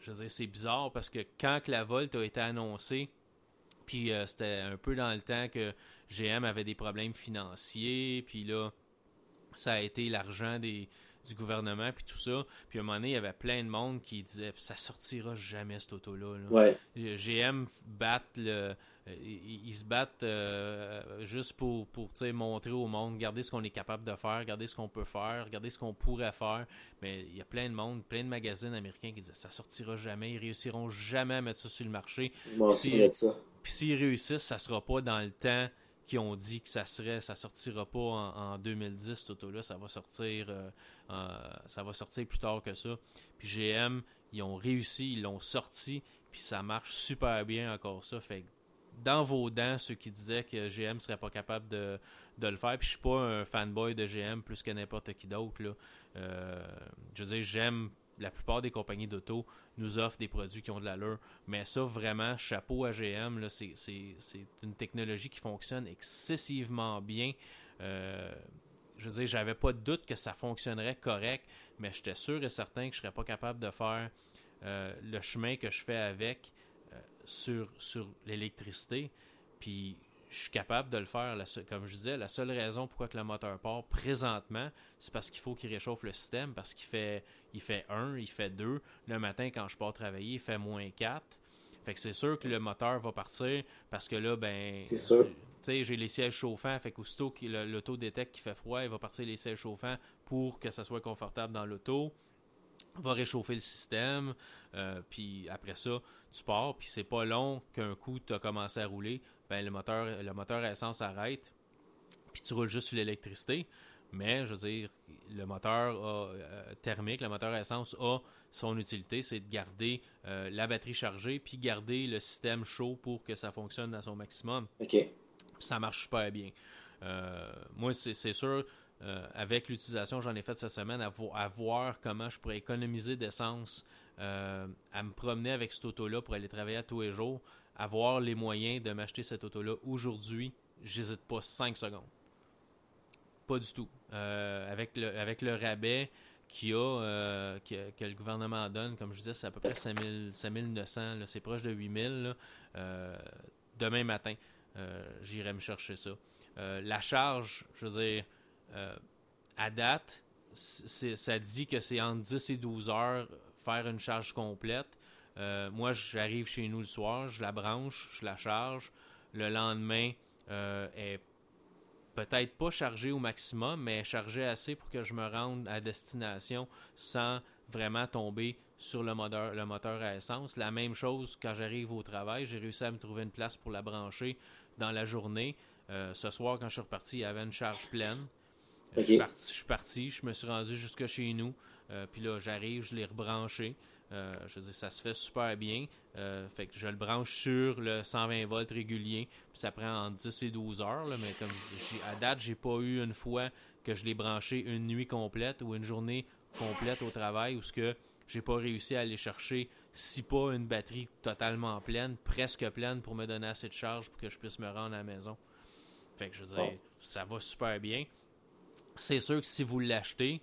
je veux dire, c'est bizarre parce que quand la Volt a été annoncée, puis euh, c'était un peu dans le temps que GM avait des problèmes financiers, puis là, ça a été l'argent des, du gouvernement, puis tout ça. Puis à un moment donné, il y avait plein de monde qui disait ça sortira jamais cette auto-là. Ouais. GM bat le, euh, ils, se battent euh, juste pour, pour montrer au monde, regarder ce qu'on est capable de faire, regarder ce qu'on peut faire, regarder ce qu'on pourrait faire. Mais il y a plein de monde, plein de magazines américains qui disent ça sortira jamais, ils réussiront jamais à mettre ça sur le marché. Puis s'ils réussissent, ça sera pas dans le temps qu'ils ont dit que ça serait, ça sortira pas en, 2010 cette auto-là, ça va sortir, euh, ça va sortir plus tard que ça. Puis GM, ils ont réussi, ils l'ont sorti, puis ça marche super bien encore ça. Fait dans vos dents ceux qui disaient que GM serait pas capable de, le faire. Puis je suis pas un fanboy de GM plus que n'importe qui d'autre. Euh, je veux dire, j'aime la plupart des compagnies d'auto nous offrent des produits qui ont de l'allure. Mais ça, vraiment, chapeau à GM, c'est une technologie qui fonctionne excessivement bien. Euh, je veux dire, j'avais pas de doute que ça fonctionnerait correct, mais j'étais sûr et certain que je serais pas capable de faire euh, le chemin que je fais avec sur, sur l'électricité. Puis je suis capable de le faire. comme je disais, la seule raison pourquoi que le moteur part présentement, c'est parce qu'il faut qu'il réchauffe le système, parce qu'il fait, il fait 1, il fait 2. Le matin, quand je pars travailler, il fait moins 4. Fait que c'est sûr que le moteur va partir parce que là, ben. C'est sûr. Tu sais, j'ai les sièges chauffants. Fait qu'aussitôt que l'auto détecte qu'il fait froid, il va partir les sièges chauffants pour que ça soit confortable dans l'auto. Va réchauffer le système. Euh, puis après ça, tu pars, puis c'est pas long qu'un coup tu as commencé à rouler, ben le moteur, le moteur à essence arrête, puis tu roules juste sur l'électricité. Mais je veux dire, le moteur euh, thermique, le moteur à essence a son utilité, c'est de garder euh, la batterie chargée puis garder le système chaud pour que ça fonctionne à son maximum. OK. Ça marche super bien. moi, c'est sûr, avec l'utilisation, j'en ai fait cette semaine, à, à, voir comment je pourrais économiser d'essence euh, à me promener avec cette auto-là pour aller travailler à tous les jours, avoir les moyens de m'acheter cette auto-là aujourd'hui, j'hésite pas 5 secondes. Pas du tout. Euh, avec, le, avec le rabais qu'il y a, que, le gouvernement donne, comme je disais, c'est à peu près 5000, 5900, c'est proche de 8000. demain matin, j'irai me chercher ça. la charge, je veux dire, à date, ça dit que c'est entre 10 et 12 heures faire une charge complète. Euh, moi, j'arrive chez nous le soir, je la branche, je la charge. Le lendemain, euh, est peut-être pas chargée au maximum, mais chargée assez pour que je me rende à destination sans vraiment tomber sur le moteur, le moteur à essence. La même chose quand j'arrive au travail, j'ai réussi à me trouver une place pour la brancher dans la journée. Euh, ce soir, quand je suis reparti, il y avait une charge pleine. Je, suis parti, je me suis rendu jusque chez nous. Euh, puis là, j'arrive, je l'ai rebranché. Euh, je veux dire, ça se fait super bien. Euh, fait que je le branche sur le 120 volts régulier. Puis ça prend entre 10 et 12 heures. mais comme à date, j'ai pas eu une fois que je l'ai branché une nuit complète ou une journée complète au travail où ce que j'ai pas réussi à aller chercher, si pas une batterie totalement pleine, presque pleine pour me donner assez de charge pour que je puisse me rendre à la maison. Fait que je veux dire, ça va super bien. C'est sûr que si vous l'achetez,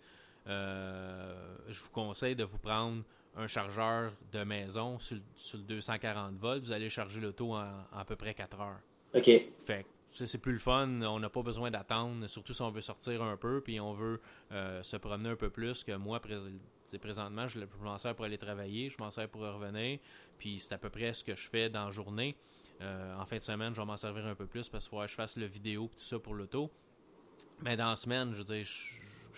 euh, je vous conseille de vous prendre un chargeur de maison sur, le 240 volts. Vous allez charger l'auto en, à peu près 4 heures. OK. Fait c'est plus le fun. On n'a pas besoin d'attendre, surtout si on veut sortir un peu puis on veut euh, se promener un peu plus que moi. présentement, je m'en sers pour aller travailler, je m'en sers pour revenir. Puis c'est à peu près ce que je fais dans la journée. Euh, en fin de semaine, je vais m'en servir un peu plus parce qu'il faut que je fasse le vidéo et tout ça pour l'auto. Mais dans la semaine, je veux dire, je,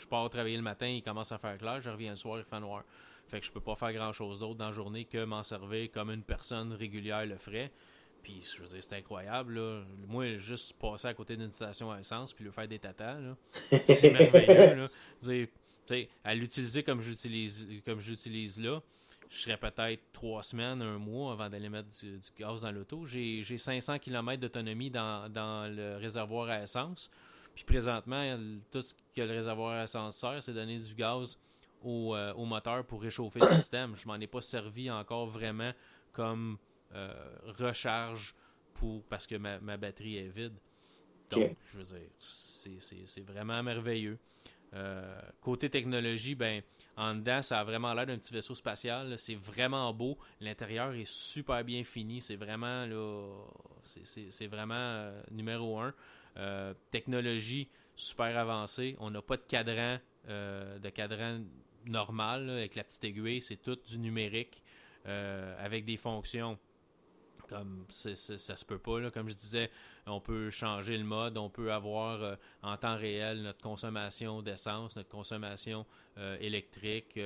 pars travailler le matin, il commence à faire clair, je reviens le soir, il fait noir. Fait que je peux pas faire grand chose d'autre dans la journée que m'en servir comme une personne régulière le ferait. Puis, je veux dire, c'est incroyable, là. Moi, juste passer à côté d'une station à essence puis lui faire des tatas. C'est merveilleux, là. Dire, à l'utiliser comme j'utilise comme j'utilise là, je serais peut-être trois semaines, un mois avant d'aller mettre du, gaz dans l'auto. J'ai 500 km d'autonomie dans, dans, le réservoir à essence. Puis présentement, tout ce que le réservoir à essence sert, c'est donner du gaz au, euh, au, moteur pour réchauffer le système. Je m'en ai pas servi encore vraiment comme euh, recharge pour parce que ma, batterie est vide. Donc, je veux dire, c'est vraiment merveilleux. Euh, côté technologie, ben, en dedans, ça a vraiment l'air d'un petit vaisseau spatial. C'est vraiment beau. L'intérieur est super bien fini. C'est vraiment là, c'est vraiment numéro un. Euh, technologie super avancée. On n'a pas de cadran, euh, de cadran normal avec la petite aiguille. C'est tout du numérique euh, avec des fonctions comme ça se peut pas. Comme je disais, on peut changer le mode, on peut avoir en temps réel notre consommation d'essence, notre consommation électrique.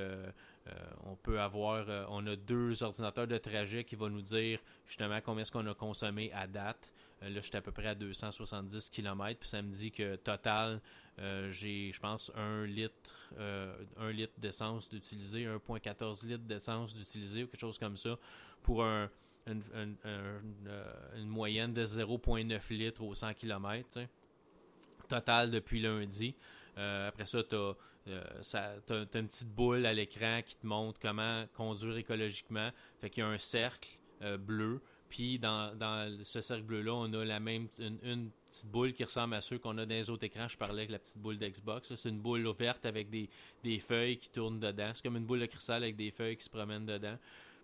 on peut avoir, on a deux ordinateurs de trajet qui vont nous dire justement combien est-ce qu'on a consommé à date. Euh, là, j'étais à peu près à 270 km, puis ça me dit que total, euh, j'ai, je pense, un litre, euh, litre d'essence d'utiliser, 1,14 litres d'essence d'utiliser, ou quelque chose comme ça, pour un, une, moyenne de 0,9 litres au 100 km. Total depuis lundi. après ça, tu as, une petite boule à l'écran qui te montre comment conduire écologiquement. Fait qu'il y a un cercle bleu puis dans, ce cercle bleu-là, on a la même une, petite boule qui ressemble à ceux qu'on a dans les autres écrans. Je parlais avec la petite boule d'Xbox. C'est une boule ouverte avec des, feuilles qui tournent dedans. C'est comme une boule de cristal avec des feuilles qui se promènent dedans.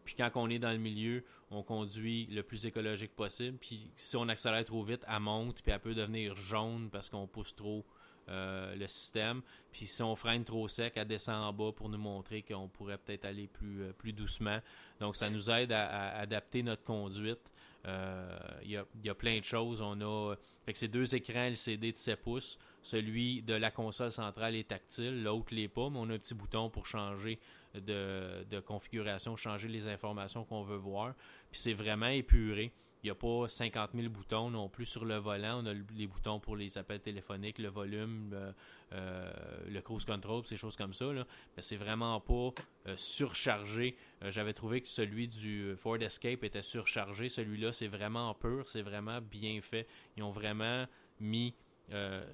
Puis quand on est dans le milieu, on conduit le plus écologique possible. Puis si on accélère trop vite, elle monte, puis elle peut devenir jaune parce qu'on pousse trop euh, le système. Puis si on freine trop sec, elle descend en bas pour nous montrer qu'on pourrait peut-être aller plus, euh, plus doucement. Donc ça nous aide à, adapter notre conduite. Euh, il y, a, plein de choses. On a fait que c'est deux écrans LCD de 7 pouces. Celui de la console centrale est tactile, l'autre l'est pas, mais on a un petit bouton pour changer de, de configuration, changer les informations qu'on veut voir. Puis c'est vraiment épuré. Il n'y a pas 50 000 boutons non plus sur le volant. On a les boutons pour les appels téléphoniques, le volume, le, euh, cruise control, ces choses comme ça. Mais c'est vraiment pas euh, surchargé. Euh, j'avais trouvé que celui du Ford Escape était surchargé. Celui-là, c'est vraiment pur, c'est vraiment bien fait. Ils ont vraiment mis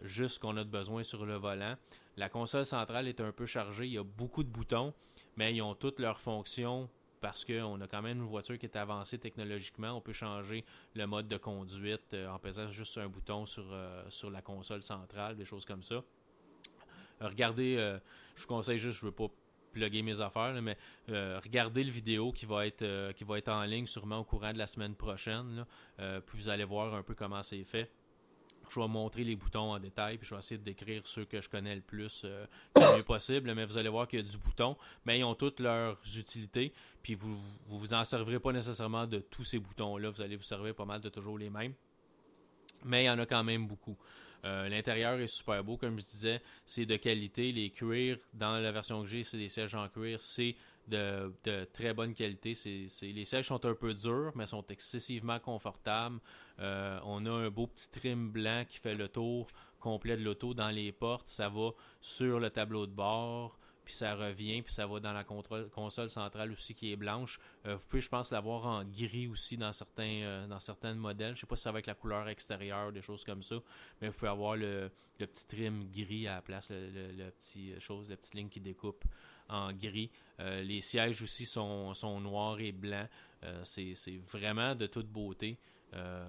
juste ce qu'on a de besoin sur le volant. La console centrale est un peu chargée. Il y a beaucoup de boutons, mais ils ont toutes leurs fonctions parce qu'on a quand même une voiture qui est avancée technologiquement. On peut changer le mode de conduite euh, en pesant juste un bouton sur, euh, sur la console centrale, des choses comme ça. regardez, je vous conseille juste, je veux pas plugger mes affaires, mais regardez le vidéo qui va, être, qui va être en ligne sûrement au courant de la semaine prochaine. puis vous allez voir un peu comment c'est fait. Je vais montrer les boutons en détail, puis je vais essayer de décrire ceux que je connais le plus euh, le mieux possible. Mais vous allez voir qu'il y a du bouton, mais ils ont toutes leurs utilités, puis vous ne vous en servirez pas nécessairement de tous ces boutons-là. Vous allez vous servir pas mal de toujours les mêmes. Mais il y en a quand même beaucoup. Euh, l'intérieur est super beau, comme je disais, c'est de qualité. Les cuirs, dans la version que j'ai, c'est des sièges en cuir, c'est de, très bonne qualité. les sièges sont un peu durs, mais sont excessivement confortables. Euh, on a un beau petit trim blanc qui fait le tour complet de l'auto dans les portes. Ça va sur le tableau de bord, puis ça revient, puis ça va dans la console centrale aussi qui est blanche. Euh, vous pouvez, je pense, l'avoir en gris aussi dans certains, euh, dans certains modèles. Je sais pas si ça va avec la couleur extérieure, des choses comme ça, mais vous pouvez avoir le, petit trim gris à la place, le, petit chose, la petite ligne qui découpe en gris. Euh, les sièges aussi sont, sont noirs et blancs. Euh, c'est vraiment de toute beauté. Euh,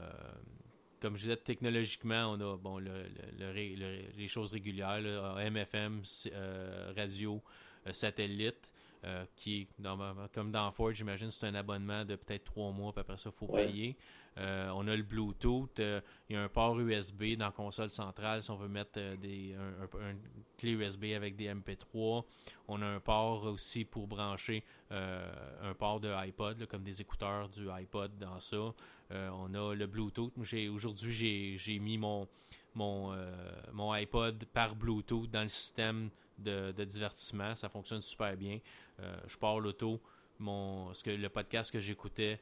comme je disais, technologiquement, on a bon, les choses régulières, MFM, radio, satellite. qui comme dans Ford, j'imagine c'est un abonnement de peut-être trois mois, puis après ça, il faut payer. Euh, on a le Bluetooth. Euh, il y a un port USB dans la console centrale si on veut mettre euh, un, clé USB avec des MP3. On a un port aussi pour brancher un port de iPod, comme des écouteurs du iPod dans ça. on a le Bluetooth. Aujourd'hui, j'ai mis mon, mon, iPod par Bluetooth dans le système de, divertissement. Ça fonctionne super bien. je pars l'auto. Le podcast que j'écoutais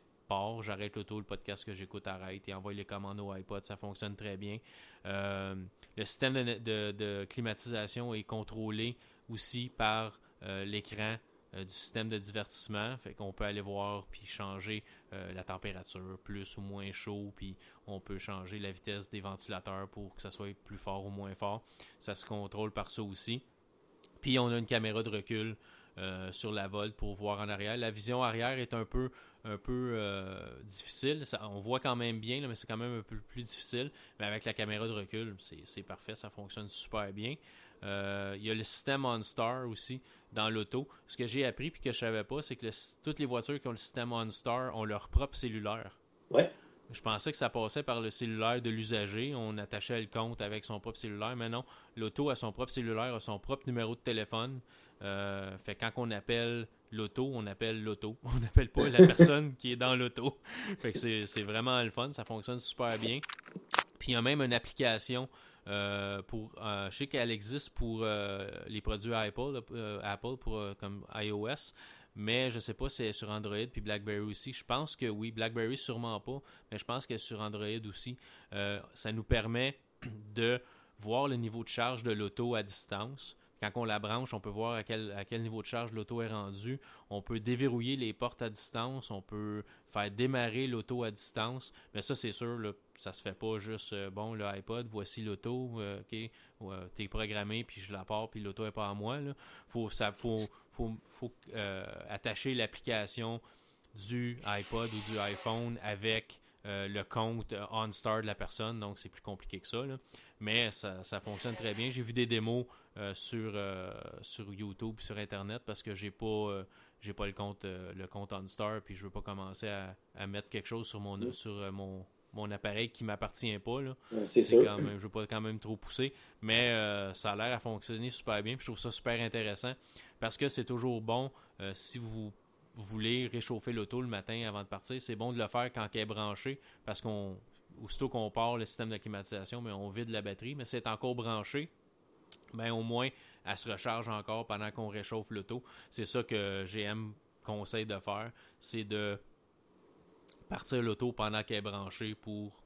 j'arrête l'auto, le podcast que j'écoute arrête et envoie les commandes au iPod, ça fonctionne très bien. Euh, le système de, climatisation est contrôlé aussi par euh, l'écran euh, du système de divertissement, fait qu'on peut aller voir puis changer la température, plus ou moins chaud, puis on peut changer la vitesse des ventilateurs pour que ça soit plus fort ou moins fort. Ça se contrôle par ça aussi. Puis on a une caméra de recul sur la volte pour voir en arrière. La vision arrière est un peu euh, difficile. on voit quand même bien, mais c'est quand même un peu plus difficile. Mais avec la caméra de recul, c'est parfait, ça fonctionne super bien. Euh, il y a le système OnStar aussi dans l'auto. Ce que j'ai appris et que je savais pas, c'est que toutes les voitures qui ont le système OnStar ont leur propre cellulaire. Je pensais que ça passait par le cellulaire de l'usager. On attachait le compte avec son propre cellulaire. Mais non, l'auto a son propre cellulaire, a son propre numéro de téléphone. Euh, fait quand on appelle l'auto, on appelle l'auto. On n'appelle pas la personne qui est dans l'auto. Fait que c'est vraiment le fun, ça fonctionne super bien. Puis il y a même une application euh, pour. Euh, je sais qu'elle existe pour euh, les produits Apple, Apple pour comme iOS. Mais je sais pas si c'est sur Android puis BlackBerry aussi. Je pense que oui, BlackBerry sûrement pas, mais je pense que sur Android aussi, ça nous permet de voir le niveau de charge de l'auto à distance. Quand on la branche, on peut voir à quel, à quel niveau de charge l'auto est rendu. On peut déverrouiller les portes à distance. On peut faire démarrer l'auto à distance. Mais ça, c'est sûr, là, ça se fait pas juste, euh, bon, le iPod, voici l'auto, euh, ok, euh, t'es programmé, puis je la pars, puis l'auto est pas à moi. Il faut, ça, faut, faut, faut attacher l'application du iPod ou du iPhone avec le compte OnStar de la personne, donc c'est plus compliqué que ça. Mais ça, ça fonctionne très bien. J'ai vu des démos euh, sur, euh, sur YouTube sur Internet parce que j'ai pas euh, j'ai pas le compte le compte OnStar puis je veux pas commencer à, mettre quelque chose sur mon sur mon, mon appareil qui m'appartient pas là. c'est sûr. Quand même, je veux pas quand même trop pousser, mais ça a l'air à fonctionner super bien. Puis je trouve ça super intéressant parce que c'est toujours bon si vous voulez réchauffer l'auto le matin avant de partir, c'est bon de le faire quand elle est branchée parce qu'on aussitôt qu'on part le système de climatisation, mais on vide la batterie, mais c'est encore branché ben au moins, elle se recharge encore pendant qu'on réchauffe l'auto. C'est ça que GM conseille de faire, c'est de partir l'auto pendant qu'elle est branchée pour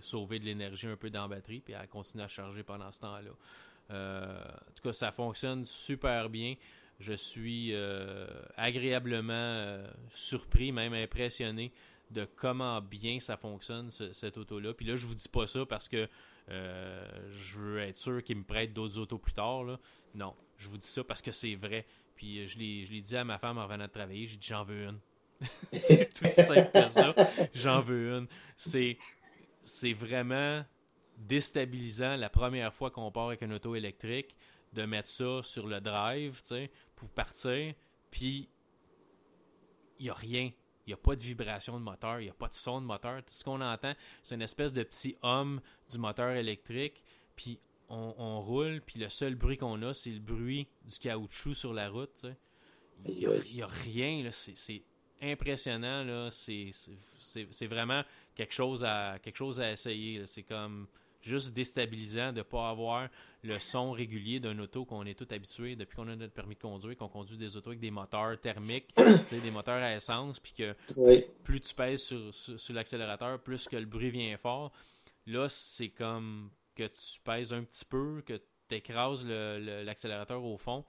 sauver de l'énergie un peu dans la batterie, puis elle continue à charger pendant ce temps-là. Euh, en tout cas, ça fonctionne super bien. Je suis euh, agréablement euh, surpris, même impressionné de comment bien ça fonctionne, cette auto-là. Puis là, je vous dis pas ça parce que je veux être sûr qu'ils me prêtent d'autres autos plus tard. Non, je vous dis ça parce que c'est vrai. Puis je l'ai dit à ma femme en revenant de travailler, j'ai dit j'en veux une. C'est tout simple que ça. J'en veux une. C'est, vraiment déstabilisant la première fois qu'on part avec une auto électrique de mettre ça sur le drive, pour partir, puis il n'y a rien. Il n'y a pas de vibration de moteur, il n'y a pas de son de moteur. Tout ce qu'on entend, c'est une espèce de petit homme du moteur électrique, puis on, roule, puis le seul bruit qu'on a, c'est le bruit du caoutchouc sur la route. Il n'y a, rien, là. C'est impressionnant, là. C'est vraiment quelque chose à, quelque chose à essayer. C'est comme juste déstabilisant de ne pas avoir le son régulier d'un auto qu'on est tout habitué depuis qu'on a notre permis de conduire, qu'on conduit des autos avec des moteurs thermiques, des moteurs à essence, puis que plus tu pèses sur, sur, l'accélérateur, plus que le bruit vient fort. Là, c'est comme que tu pèses un petit peu, que tu écrases l'accélérateur au fond.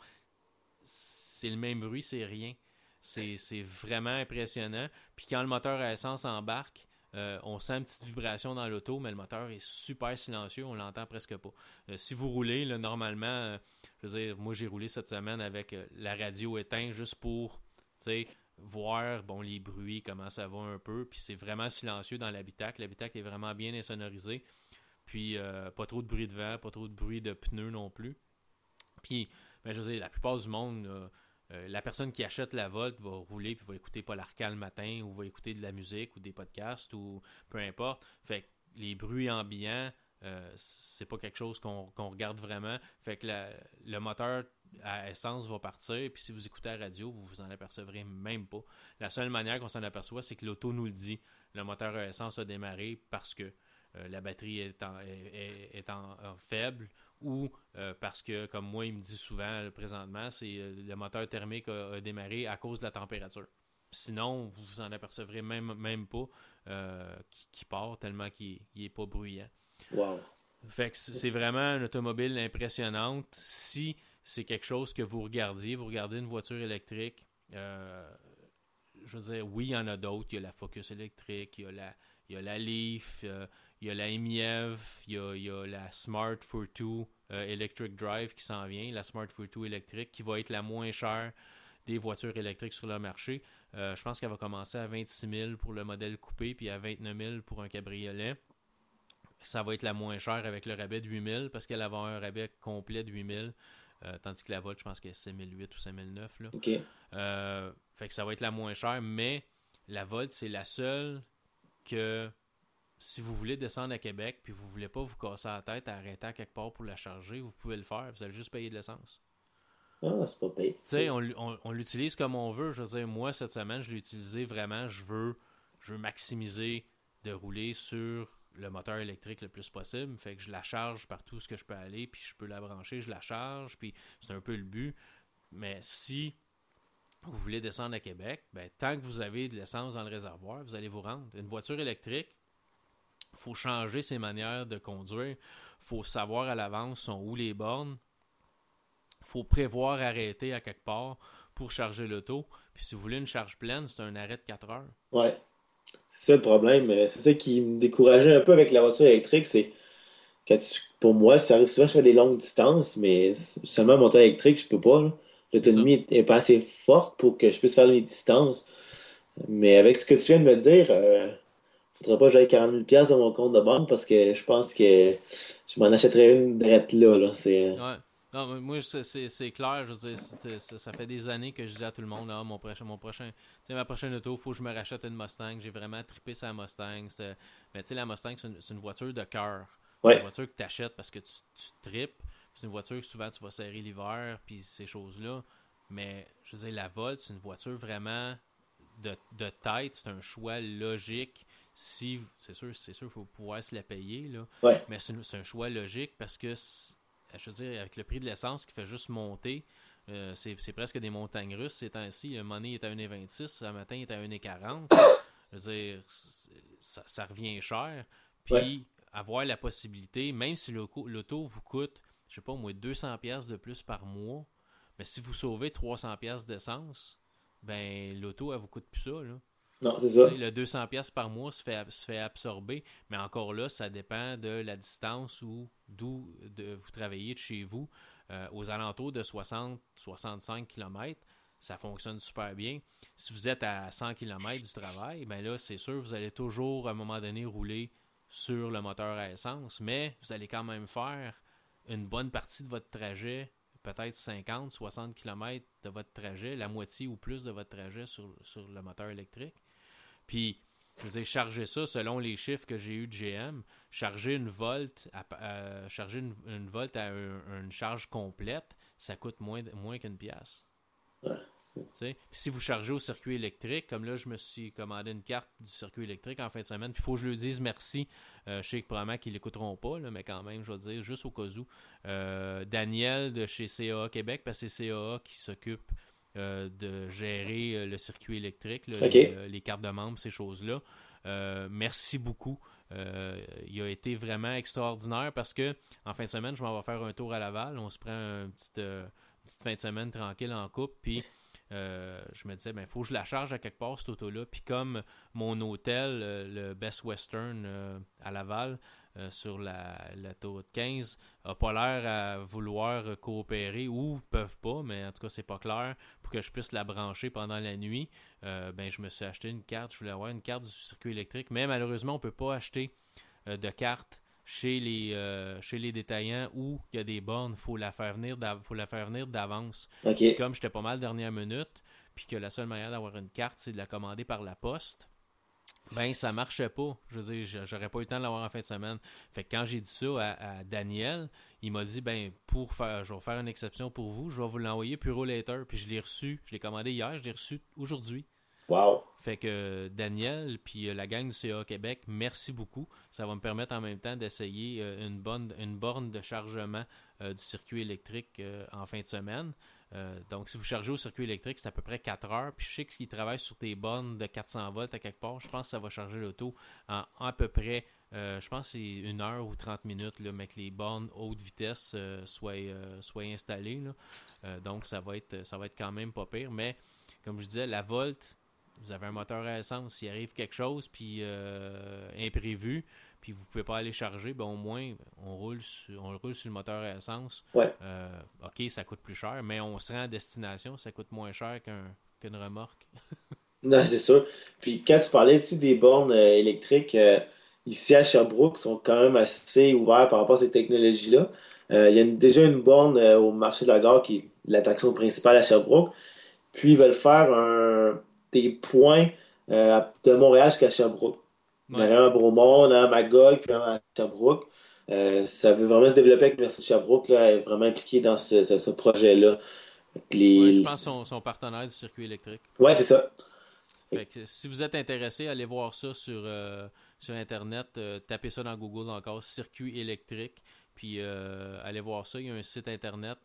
C'est le même bruit, c'est rien. C'est vraiment impressionnant. Puis quand le moteur à essence embarque, euh, on sent une petite vibration dans l'auto, mais le moteur est super silencieux, on l'entend presque pas. Euh, si vous roulez, normalement, euh, je veux dire, moi j'ai roulé cette semaine avec la radio éteinte juste pour, voir bon les bruits, comment ça va un peu, puis c'est vraiment silencieux dans l'habitacle. L'habitacle est vraiment bien insonorisé, puis pas trop de bruit de vent, pas trop de bruit de pneus non plus. Puis, ben, je veux dire, la plupart du monde euh, la personne qui achète la Volt va rouler puis va écouter Paul le matin ou va écouter de la musique ou des podcasts ou peu importe. Fait que les bruits ambiants, euh, c'est pas quelque chose qu'on regarde vraiment. Fait que le moteur à essence va partir, puis si vous écoutez la radio, vous vous en apercevrez même pas. La seule manière qu'on s'en aperçoit, c'est que l'auto nous le dit. Le moteur à essence a démarré parce que euh, la batterie est en, faible ou euh, parce que, comme moi, il me dit souvent euh, présentement, c'est le moteur thermique a, démarré à cause de la température. Sinon, vous vous en apercevrez même, même pas qui, part tellement qu'il n'est pas bruyant. Wow. Fait que c'est vraiment une automobile impressionnante. Si c'est quelque chose que vous regardiez, vous regardez une voiture électrique, je veux dire, oui, il y en a d'autres. Il y a la Focus électrique, il y a la, il y a la Leaf, il y a la MIEV, il y a, la Smart 42 euh, Electric Drive qui s'en vient, la Smart 42 électrique qui va être la moins chère des voitures électriques sur le marché. Euh, je pense qu'elle va commencer à 26 000 pour le modèle coupé puis à 29 000 pour un cabriolet. Ça va être la moins chère avec le rabais de 8 000 parce qu'elle va avoir un rabais complet de 8 000. Euh, tandis que la Volt, je pense qu'elle est 5008 ou 5009. Là. OK. fait que ça va être la moins chère, mais la Volt, c'est la seule que si vous voulez descendre à Québec puis vous voulez pas vous casser la tête à arrêter à quelque part pour la charger, vous pouvez le faire. Vous allez juste payer de l'essence. Ah, c'est pas payé. Tu sais, on, on, l'utilise comme on veut. Je veux dire, moi, cette semaine, je l'ai utilisé vraiment. Je veux, je veux maximiser de rouler sur le moteur électrique le plus possible. Fait que je la charge partout ce que je peux aller, puis je peux la brancher, je la charge, puis c'est un peu le but. Mais si vous voulez descendre à Québec, ben, tant que vous avez de l'essence dans le réservoir, vous allez vous rendre. Une voiture électrique, faut changer ses manières de conduire. faut savoir à l'avance sont où les bornes. faut prévoir arrêter à quelque part pour charger l'auto. Puis si vous voulez une charge pleine, c'est un arrêt de 4 heures. Ouais. C'est ça le problème. C'est ça qui me décourageait un peu avec la voiture électrique. C'est pour moi, ça arrive souvent, je fais des longues distances, mais seulement moteur électrique, je peux pas. L'autonomie n'est pas assez forte pour que je puisse faire mes distances. Mais avec ce que tu viens de me dire, euh, faudrait pas que j'aille 40 000 dans mon compte de banque parce que je pense que je m'en achèterais une drette là. là. C'est... Ouais. Non, moi, c'est, clair. Je veux dire, ça, fait des années que je dis à tout le monde, ah, mon prochain, mon prochain, ma prochaine auto, il faut que je me rachète une Mustang. J'ai vraiment trippé sa Mustang. Mais tu sais, la Mustang, c'est une, voiture de cœur. C'est une voiture que tu achètes parce que tu, tu tripes. C'est une voiture que souvent tu vas serrer l'hiver, puis ces choses-là. Mais je veux dire, la Volt, c'est une voiture vraiment de, de tête. C'est un choix logique si c'est sûr, c'est sûr, il faut pouvoir se la payer, là. Mais c'est un choix logique parce que je veux dire, avec le prix de l'essence qui fait juste monter, euh, c'est presque des montagnes russes ces temps-ci. Le money est à 1,26, le matin il est à 1,40. Je veux dire, ça, revient cher. Puis avoir la possibilité, même si l'auto vous coûte, je sais pas, au moins 200$ de plus par mois, mais si vous sauvez 300$ d'essence, ben l'auto, elle vous coûte plus ça. Là. Non, c'est ça. Le 200$ par mois se fait, se fait absorber, mais encore là, ça dépend de la distance ou d'où vous travaillez de chez vous. Euh, aux alentours de 60-65 km, ça fonctionne super bien. Si vous êtes à 100 km du travail, ben là, c'est sûr, vous allez toujours à un moment donné rouler sur le moteur à essence, mais vous allez quand même faire une bonne partie de votre trajet peut-être 50, 60 km de votre trajet, la moitié ou plus de votre trajet sur, sur le moteur électrique. Puis, je veux dire, charger ça selon les chiffres que j'ai eu de GM, charger une volte à, charger une, volte à une charge complète, ça coûte moins, moins qu'une pièce. si vous chargez au circuit électrique, comme là, je me suis commandé une carte du circuit électrique en fin de semaine, il faut que je lui dise merci. Euh, je sais que probablement qu'ils l'écouteront pas, mais quand même, je vais dire, juste au cas où. Euh, Daniel de chez CAA Québec, parce que c'est CAA qui s'occupe euh, de gérer euh, le circuit électrique, euh, les, cartes de membres, ces choses-là. merci beaucoup. il a été vraiment extraordinaire parce que en fin de semaine, je m'en vais faire un tour à Laval. On se prend une petite, fin de semaine tranquille en couple. Puis je me disais, il ben, faut que je la charge à quelque part, cette auto-là. Puis comme mon hôtel, le Best Western à Laval, euh, sur la, la de 15 n'a pas l'air à vouloir coopérer ou peuvent pas, mais en tout cas, c'est pas clair pour que je puisse la brancher pendant la nuit. Euh, ben, je me suis acheté une carte, je voulais avoir une carte du circuit électrique, mais malheureusement, on ne peut pas acheter euh, de carte chez les, chez les détaillants où il y a des bornes, il faut la faire venir faut la faire venir d'avance. Comme j'étais pas mal dernière minute, puis que la seule manière d'avoir une carte, c'est de la commander par la poste ben ça marchait pas. Je veux dire, j'aurais pas eu le temps de l'avoir en fin de semaine. Fait que quand j'ai dit ça à, Daniel, il m'a dit ben pour faire je vais faire une exception pour vous, je vais vous l'envoyer Puro Later. Puis je l'ai reçu, je l'ai commandé hier, je l'ai reçu aujourd'hui. Wow. Fait que Daniel puis euh, la gang du CA Québec, merci beaucoup. Ça va me permettre en même temps d'essayer euh, une bonne une borne de chargement euh, du circuit électrique en fin de semaine. Euh, donc, si vous chargez au circuit électrique, c'est à peu près 4 heures. Puis je sais qu'ils travaillent sur des bornes de 400 volts à quelque part. Je pense que ça va charger l'auto en, à peu près, euh, je pense c'est une heure ou 30 minutes, là, mais que les bornes haute vitesse euh, soient, soient, installées. donc, ça va, être, ça va être quand même pas pire. Mais, comme je disais, la Volt, vous avez un moteur à essence. S'il arrive quelque chose, puis imprévu, puis vous pouvez pas aller charger, ben au moins, on roule sur, on roule sur le moteur à essence. Euh, OK, ça coûte plus cher, mais on se rend à destination, ça coûte moins cher qu'une remorque. non, c'est sûr. Puis quand tu parlais des bornes euh, électriques, euh, ici à Sherbrooke, sont quand même assez ouverts par rapport à ces technologies-là. il y a déjà une borne au marché de la gare qui est l'attraction principale à Sherbrooke. Puis ils veulent faire un, des points de Montréal jusqu'à Sherbrooke. Ouais. à Bromont, à Magog, puis à Sherbrooke. Euh, ça veut vraiment se développer avec l'Université de Sherbrooke, là, est vraiment impliqué dans ce, ce, projet-là. je pense son, son partenaire du circuit électrique. Ouais, c'est ça. Fait que, si vous êtes intéressé, allez voir ça sur, euh, sur Internet. Euh, tapez ça dans Google encore, circuit électrique. Puis allez voir ça. Il y a un site Internet.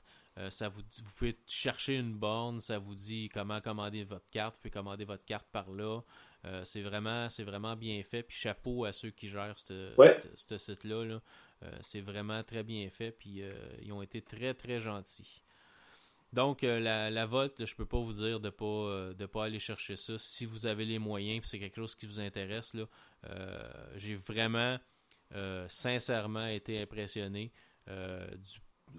ça vous, vous pouvez chercher une borne. Ça vous dit comment commander votre carte. Vous pouvez commander votre carte par là. Euh, c'est vraiment, vraiment bien fait. Puis chapeau à ceux qui gèrent ce site-là. Euh, c'est vraiment très bien fait. Puis euh, ils ont été très, très gentils. Donc, la, la je peux pas vous dire de pas de pas aller chercher ça. Si vous avez les moyens, puis c'est quelque chose qui vous intéresse, là, j'ai vraiment, sincèrement été impressionné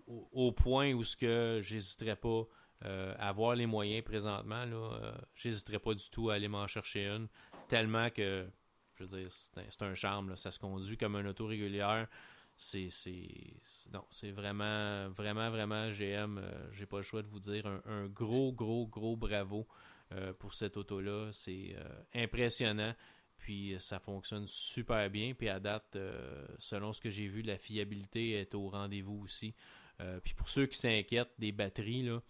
au, point où ce que j'hésiterais pas euh, avoir les moyens présentement, là, euh, j'hésiterais pas du tout à aller m'en chercher une, tellement que, je veux dire, c'est un, charme, ça se conduit comme un auto régulière. C'est, non, c'est vraiment, vraiment, vraiment GM. Euh, j'ai pas le choix de vous dire un, gros, gros, gros bravo pour cette auto-là. C'est impressionnant. Puis ça fonctionne super bien. Puis à date, selon ce que j'ai vu, la fiabilité est au rendez-vous aussi. puis pour ceux qui s'inquiètent des batteries, là,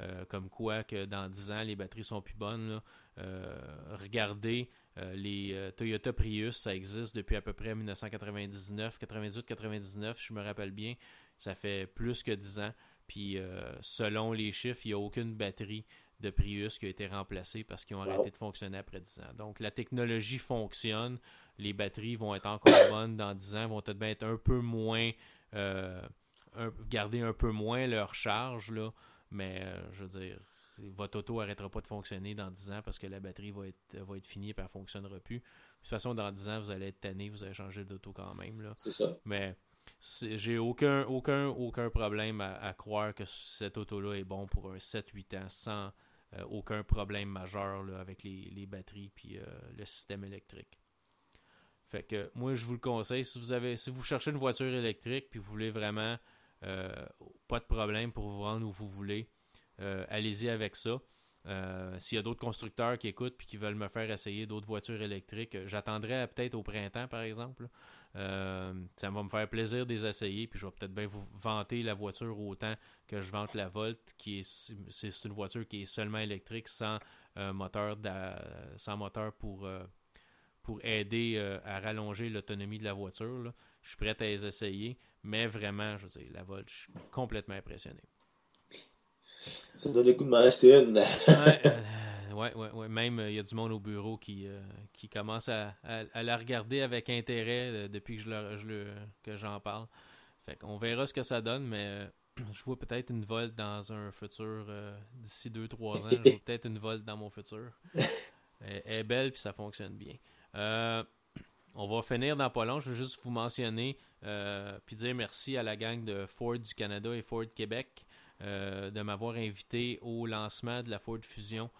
euh, comme quoi que dans 10 ans, les batteries sont plus bonnes. Euh, regardez, euh, les Toyota Prius, ça existe depuis à peu près 1999, 98-99, je me rappelle bien. Ça fait plus que 10 ans. Puis selon les chiffres, il n'y a aucune batterie de Prius qui a été remplacée parce qu'ils ont arrêté de fonctionner après 10 ans. Donc la technologie fonctionne, les batteries vont être encore bonnes dans 10 ans, vont peut-être être un peu moins, garder un peu moins leur charge. Là. Mais euh, je veux dire, votre auto n'arrêtera pas de fonctionner dans 10 ans parce que la batterie va être, va être finie et elle ne fonctionnera plus. De toute façon, dans 10 ans, vous allez être tanné, vous allez changer d'auto quand même. C'est ça. Mais j'ai aucun, aucun, aucun problème à, croire que cette auto-là est bon pour un 7-8 ans sans euh, aucun problème majeur avec les, batteries et euh, le système électrique. Fait que moi je vous le conseille, si vous avez si vous cherchez une voiture électrique puis vous voulez vraiment pas de problème pour vous rendre où vous voulez. Allez-y avec ça. S'il y a d'autres constructeurs qui écoutent et qui veulent me faire essayer d'autres voitures électriques, j'attendrai peut-être au printemps, par exemple. Euh, ça va me faire plaisir de les essayer, puis je vais peut-être bien vous vanter la voiture autant que je vante la Volt, qui est c'est une voiture qui est seulement électrique, sans euh, moteur sans moteur pour, euh, pour aider à rallonger l'autonomie de la voiture. Je suis prêt à les essayer, mais vraiment, je veux dire, la Volt, je suis complètement impressionné. Ça me donne le coup de m'en acheter une. ouais, ouais, ouais. Même, il y a du monde au bureau qui, euh, qui commence à, à, la regarder avec intérêt euh, depuis que je, le, que j'en parle. Fait qu'on verra ce que ça donne, mais euh, je vois peut-être une Volt dans un futur d'ici 2-3 ans. Je vois peut-être une Volt dans mon futur. Elle, est belle puis ça fonctionne bien. On va finir dans pas long. Je veux juste vous mentionner puis dire merci à la gang de Ford du Canada et Ford Québec de m'avoir invité au lancement de la Ford Fusion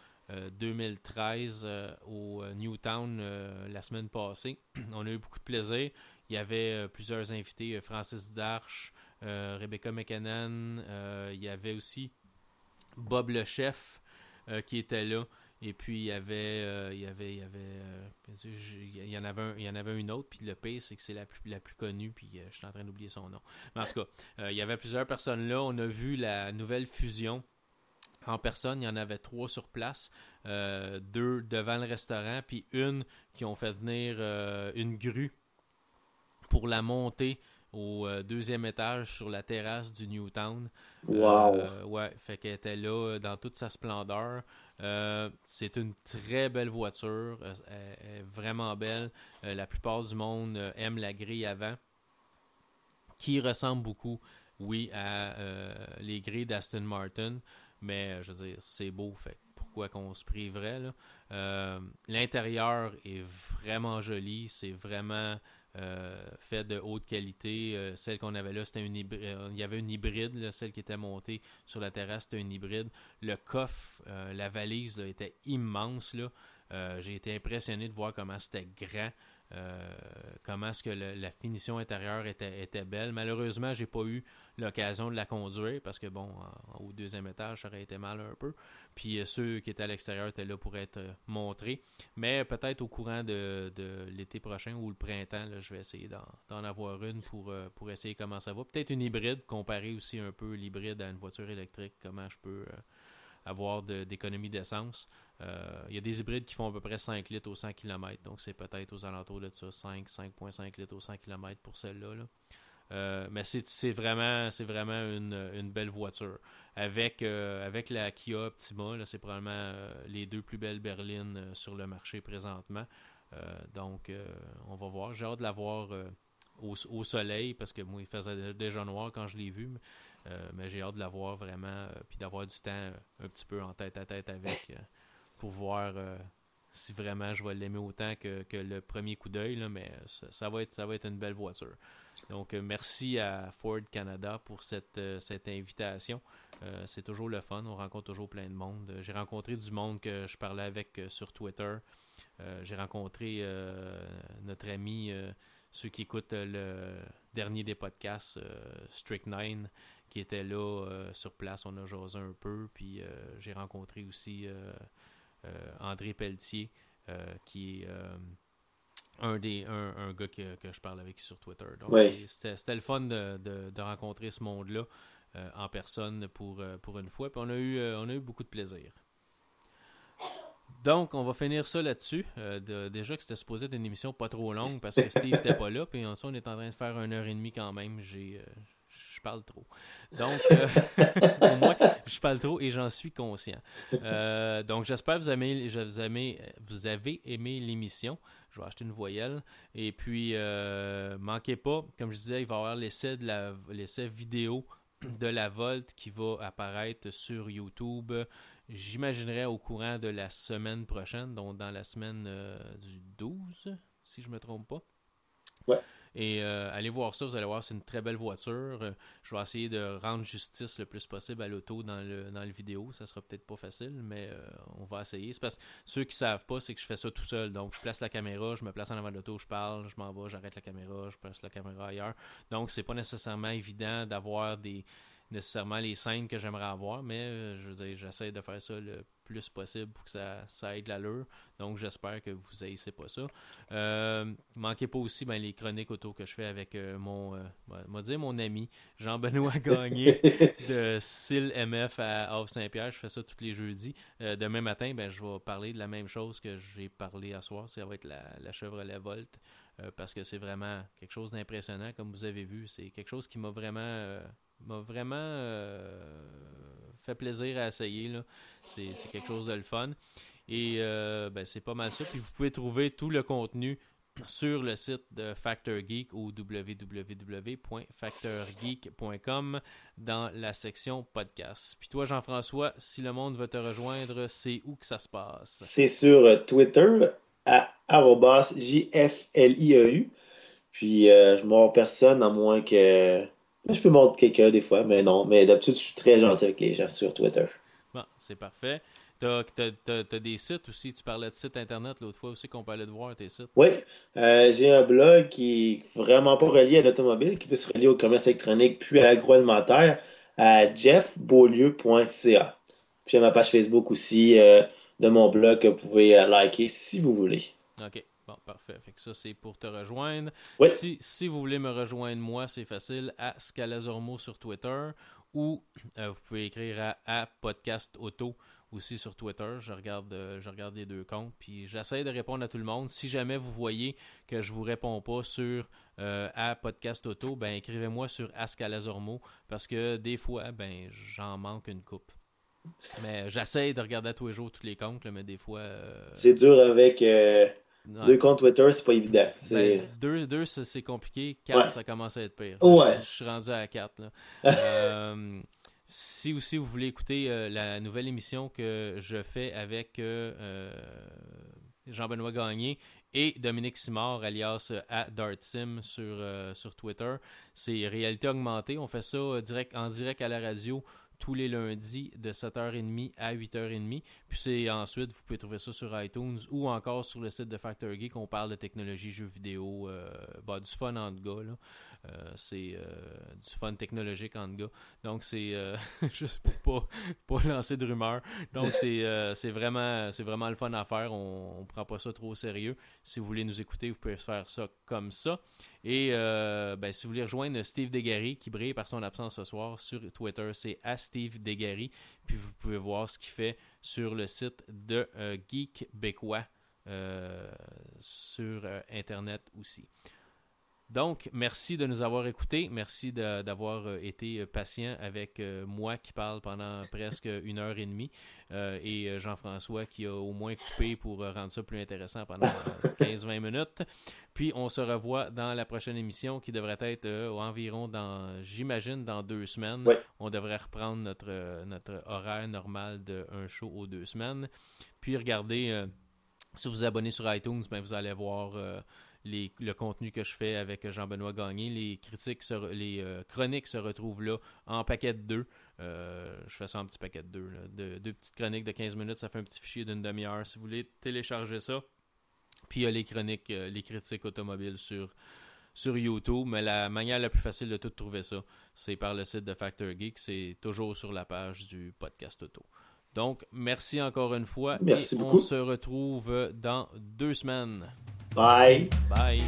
2013 euh, euh, au euh, Newtown la semaine passée. On a eu beaucoup de plaisir. Il y avait plusieurs invités, Francis Darche, Rebecca McKinnon, il y avait aussi Bob le chef qui était là. Et puis il y avait, avait, il y avait, il y en avait, il y en avait une autre. Puis le pire, c'est que c'est la plus, la plus connue. Puis je suis en train d'oublier son nom. Mais en tout cas, il y avait plusieurs personnes là. On a vu la nouvelle fusion en personne. Il y en avait trois sur place, euh, deux devant le restaurant, puis une qui ont fait venir euh, une grue pour la monter au euh, deuxième étage sur la terrasse du Newtown. Wow! ouais, fait qu'elle était là dans toute sa splendeur. c'est une très belle voiture, elle est vraiment belle. la plupart du monde aime la grille avant, qui ressemble beaucoup, oui, à les grilles d'Aston Martin. Mais euh, je veux dire, c'est beau, fait pourquoi qu'on se priverait? Euh, l'intérieur est vraiment joli, c'est vraiment euh, fait de haute qualité. celle qu'on avait là, c'était une hybride. il y avait une hybride, celle qui était montée sur la terrasse, c'était une hybride. Le coffre, la valise était immense. Là. J'ai été impressionné de voir comment c'était grand. Euh, comment est-ce que la finition intérieure était, belle. Malheureusement, j'ai pas eu l'occasion de la conduire parce que bon, au deuxième étage, ça aurait été mal un peu. Puis euh, ceux qui étaient à l'extérieur étaient là pour être euh, montrés. Mais peut-être au courant de, l'été prochain ou le printemps, je vais essayer d'en avoir une pour, pour essayer comment ça va. Peut-être une hybride, comparer aussi un peu l'hybride à une voiture électrique, comment je peux avoir d'économie d'essence. Euh, il y a des hybrides qui font à peu près 5 litres au 100 km, donc c'est peut-être aux alentours de ça, 5, 5,5 litres au 100 km pour celle-là. Euh, mais c'est vraiment, vraiment une, belle voiture. Avec, euh, avec la Kia Optima, c'est probablement les deux plus belles berlines sur le marché présentement. donc, on va voir. J'ai hâte de la voir au, soleil parce que moi, il faisait déjà noir quand je l'ai vu. Euh, mais j'ai hâte de la voir vraiment, puis d'avoir du temps un petit peu en tête à tête avec pour voir si vraiment je vais l'aimer autant que, le premier coup d'œil, mais ça, va être, ça va être une belle voiture. Donc, merci à Ford Canada pour cette, cette invitation. c'est toujours le fun, on rencontre toujours plein de monde. J'ai rencontré du monde que je parlais avec sur Twitter. J'ai rencontré notre ami, ceux qui écoutent le dernier des podcasts, Strict Nine, qui était là euh, sur place. On a jasé un peu. Puis euh, j'ai rencontré aussi euh, André Pelletier, qui est un des un, gars que, je parle avec sur Twitter. Donc c'était le fun de, rencontrer ce monde-là en personne pour, pour une fois. Puis on a eu on a eu beaucoup de plaisir. Donc, on va finir ça là-dessus. déjà que c'était supposé être une émission pas trop longue parce que Steve n'était pas là. Puis ensuite, on est en train de faire une heure et demie quand même. J'ai je parle trop. Donc, euh, moi, je parle trop et j'en suis conscient. Euh, donc, j'espère que vous, avez, vous, avez, aimé l'émission. Je vais acheter une voyelle. Et puis, euh, manquez pas, comme je disais, il va y avoir l'essai, vidéo de la Volt qui va apparaître sur YouTube. J'imaginerais au courant de la semaine prochaine, donc dans la semaine du 12, si je ne me trompe pas. Ouais. Et euh, allez voir ça, vous allez voir, c'est une très belle voiture. Euh, je vais essayer de rendre justice le plus possible à l'auto dans le, dans le vidéo. Ça sera peut-être pas facile, mais euh, on va essayer. C'est parce que ceux qui savent pas, c'est que je fais ça tout seul. Donc, je place la caméra, je me place en avant de l'auto, je parle, je m'en vais, j'arrête la caméra, je place la caméra ailleurs. Donc, c'est pas nécessairement évident d'avoir des nécessairement les scènes que j'aimerais avoir, mais je veux dire, j'essaie de faire ça le plus possible pour que ça, ça aide l'allure. Donc j'espère que vous haïssez pas ça. Euh, manquez pas aussi ben, les chroniques auto que je fais avec euh, mon euh, dire mon ami Jean-Benoît Gagné de SIL MF à Havre Saint-Pierre. Je fais ça tous les jeudis. Euh, demain matin, ben, je vais parler de la même chose que j'ai parlé à soir. Ça va être la, la Chevrolet Volt. parce que c'est vraiment quelque chose d'impressionnant, comme vous avez vu. C'est quelque chose qui m'a vraiment m'a vraiment fait plaisir à essayer. C'est quelque chose de le fun. Et euh, ben, c'est pas mal ça. Puis vous pouvez trouver tout le contenu sur le site de Factor Geek ou www.factorgeek.com dans la section podcast. Puis toi, Jean-François, si le monde veut te rejoindre, c'est où que ça se passe? C'est sur euh, Twitter à JFLIEU. Puis euh, je ne personne à moins que. Je peux mordre quelqu'un des fois, mais non. Mais d'habitude, je suis très gentil avec les gens sur Twitter. Bon, c'est parfait. T'as as, des sites aussi. Tu parlais de sites internet l'autre fois aussi qu'on parlait de voir tes sites. Oui. Euh, j'ai un blog qui est vraiment pas relié à l'automobile, qui peut se relier au commerce électronique puis à l'agroalimentaire à jeffbeaulieu.ca. Puis j'ai ma page Facebook aussi euh, de mon blog que vous pouvez euh, liker si vous voulez. OK. Bon, parfait. Fait que ça, c'est pour te rejoindre. Oui. Si, si vous voulez me rejoindre, moi, c'est facile, à Scalazormo sur Twitter ou vous pouvez écrire à, à Podcast Auto aussi sur Twitter. Je regarde, euh, je regarde les deux comptes. Puis j'essaie de répondre à tout le monde. Si jamais vous voyez que je vous réponds pas sur euh, à Podcast Auto, ben écrivez-moi sur Ascalazormo parce que des fois, ben j'en manque une coupe. Mais j'essaie de regarder à tous les jours tous les comptes, mais des fois. Euh, c'est dur avec deux comptes Twitter, c'est pas évident. Ben, deux, deux c'est compliqué. Quatre, ça commence à être pire. Ouais. Je, suis rendu à quatre. Là. Si aussi vous voulez écouter euh, la nouvelle émission que je fais avec euh, euh, Jean-Benoît Gagné et Dominique Simard, alias à DartSim sur, sur Twitter, c'est réalité augmentée. On fait ça direct, en direct à la radio tous les lundis de 7h30 à 8h30. Puis c'est ensuite, vous pouvez trouver ça sur iTunes ou encore sur le site de Factor Geek. On parle de technologie, jeux vidéo, bah, du fun en gars. Là. Euh, c'est euh, du fun technologique en gars. Donc, c'est euh, juste pour pas, pas lancer de rumeurs. Donc, c'est vraiment, vraiment le fun à faire. On ne prend pas ça trop au sérieux. Si vous voulez nous écouter, vous pouvez faire ça comme ça. Et ben, si vous voulez rejoindre Steve Degary, qui brille par son absence ce soir sur Twitter, c'est à Steve Degary. Puis vous pouvez voir ce qu'il fait sur le site de Geek Bécois sur Internet aussi. Donc, merci de nous avoir écoutés. Merci d'avoir euh, été euh, patient avec euh, moi qui parle pendant presque une heure et demie et Jean-François qui a au moins coupé pour rendre ça plus intéressant pendant 15-20 minutes. Puis, on se revoit dans la prochaine émission qui devrait être environ dans, j'imagine, dans deux semaines. On devrait reprendre notre, notre horaire normal de un show aux deux semaines. Puis, regardez, si vous vous abonnez sur iTunes, ben, vous allez voir le contenu que je fais avec Jean-Benoît Gagné. Les critiques, les euh, chroniques se retrouvent là en paquet de deux. Euh, je fais ça en petit paquet de deux. De, deux petites chroniques de 15 minutes, ça fait un petit fichier d'une demi-heure. Si vous voulez télécharger ça. Puis il y a les chroniques, euh, les critiques automobiles sur, sur YouTube. Mais la manière la plus facile de tout trouver ça, c'est par le site de Factor Geek. C'est toujours sur la page du podcast auto. Donc, merci encore une fois. Merci et beaucoup. On se retrouve dans deux semaines. Bye. Bye.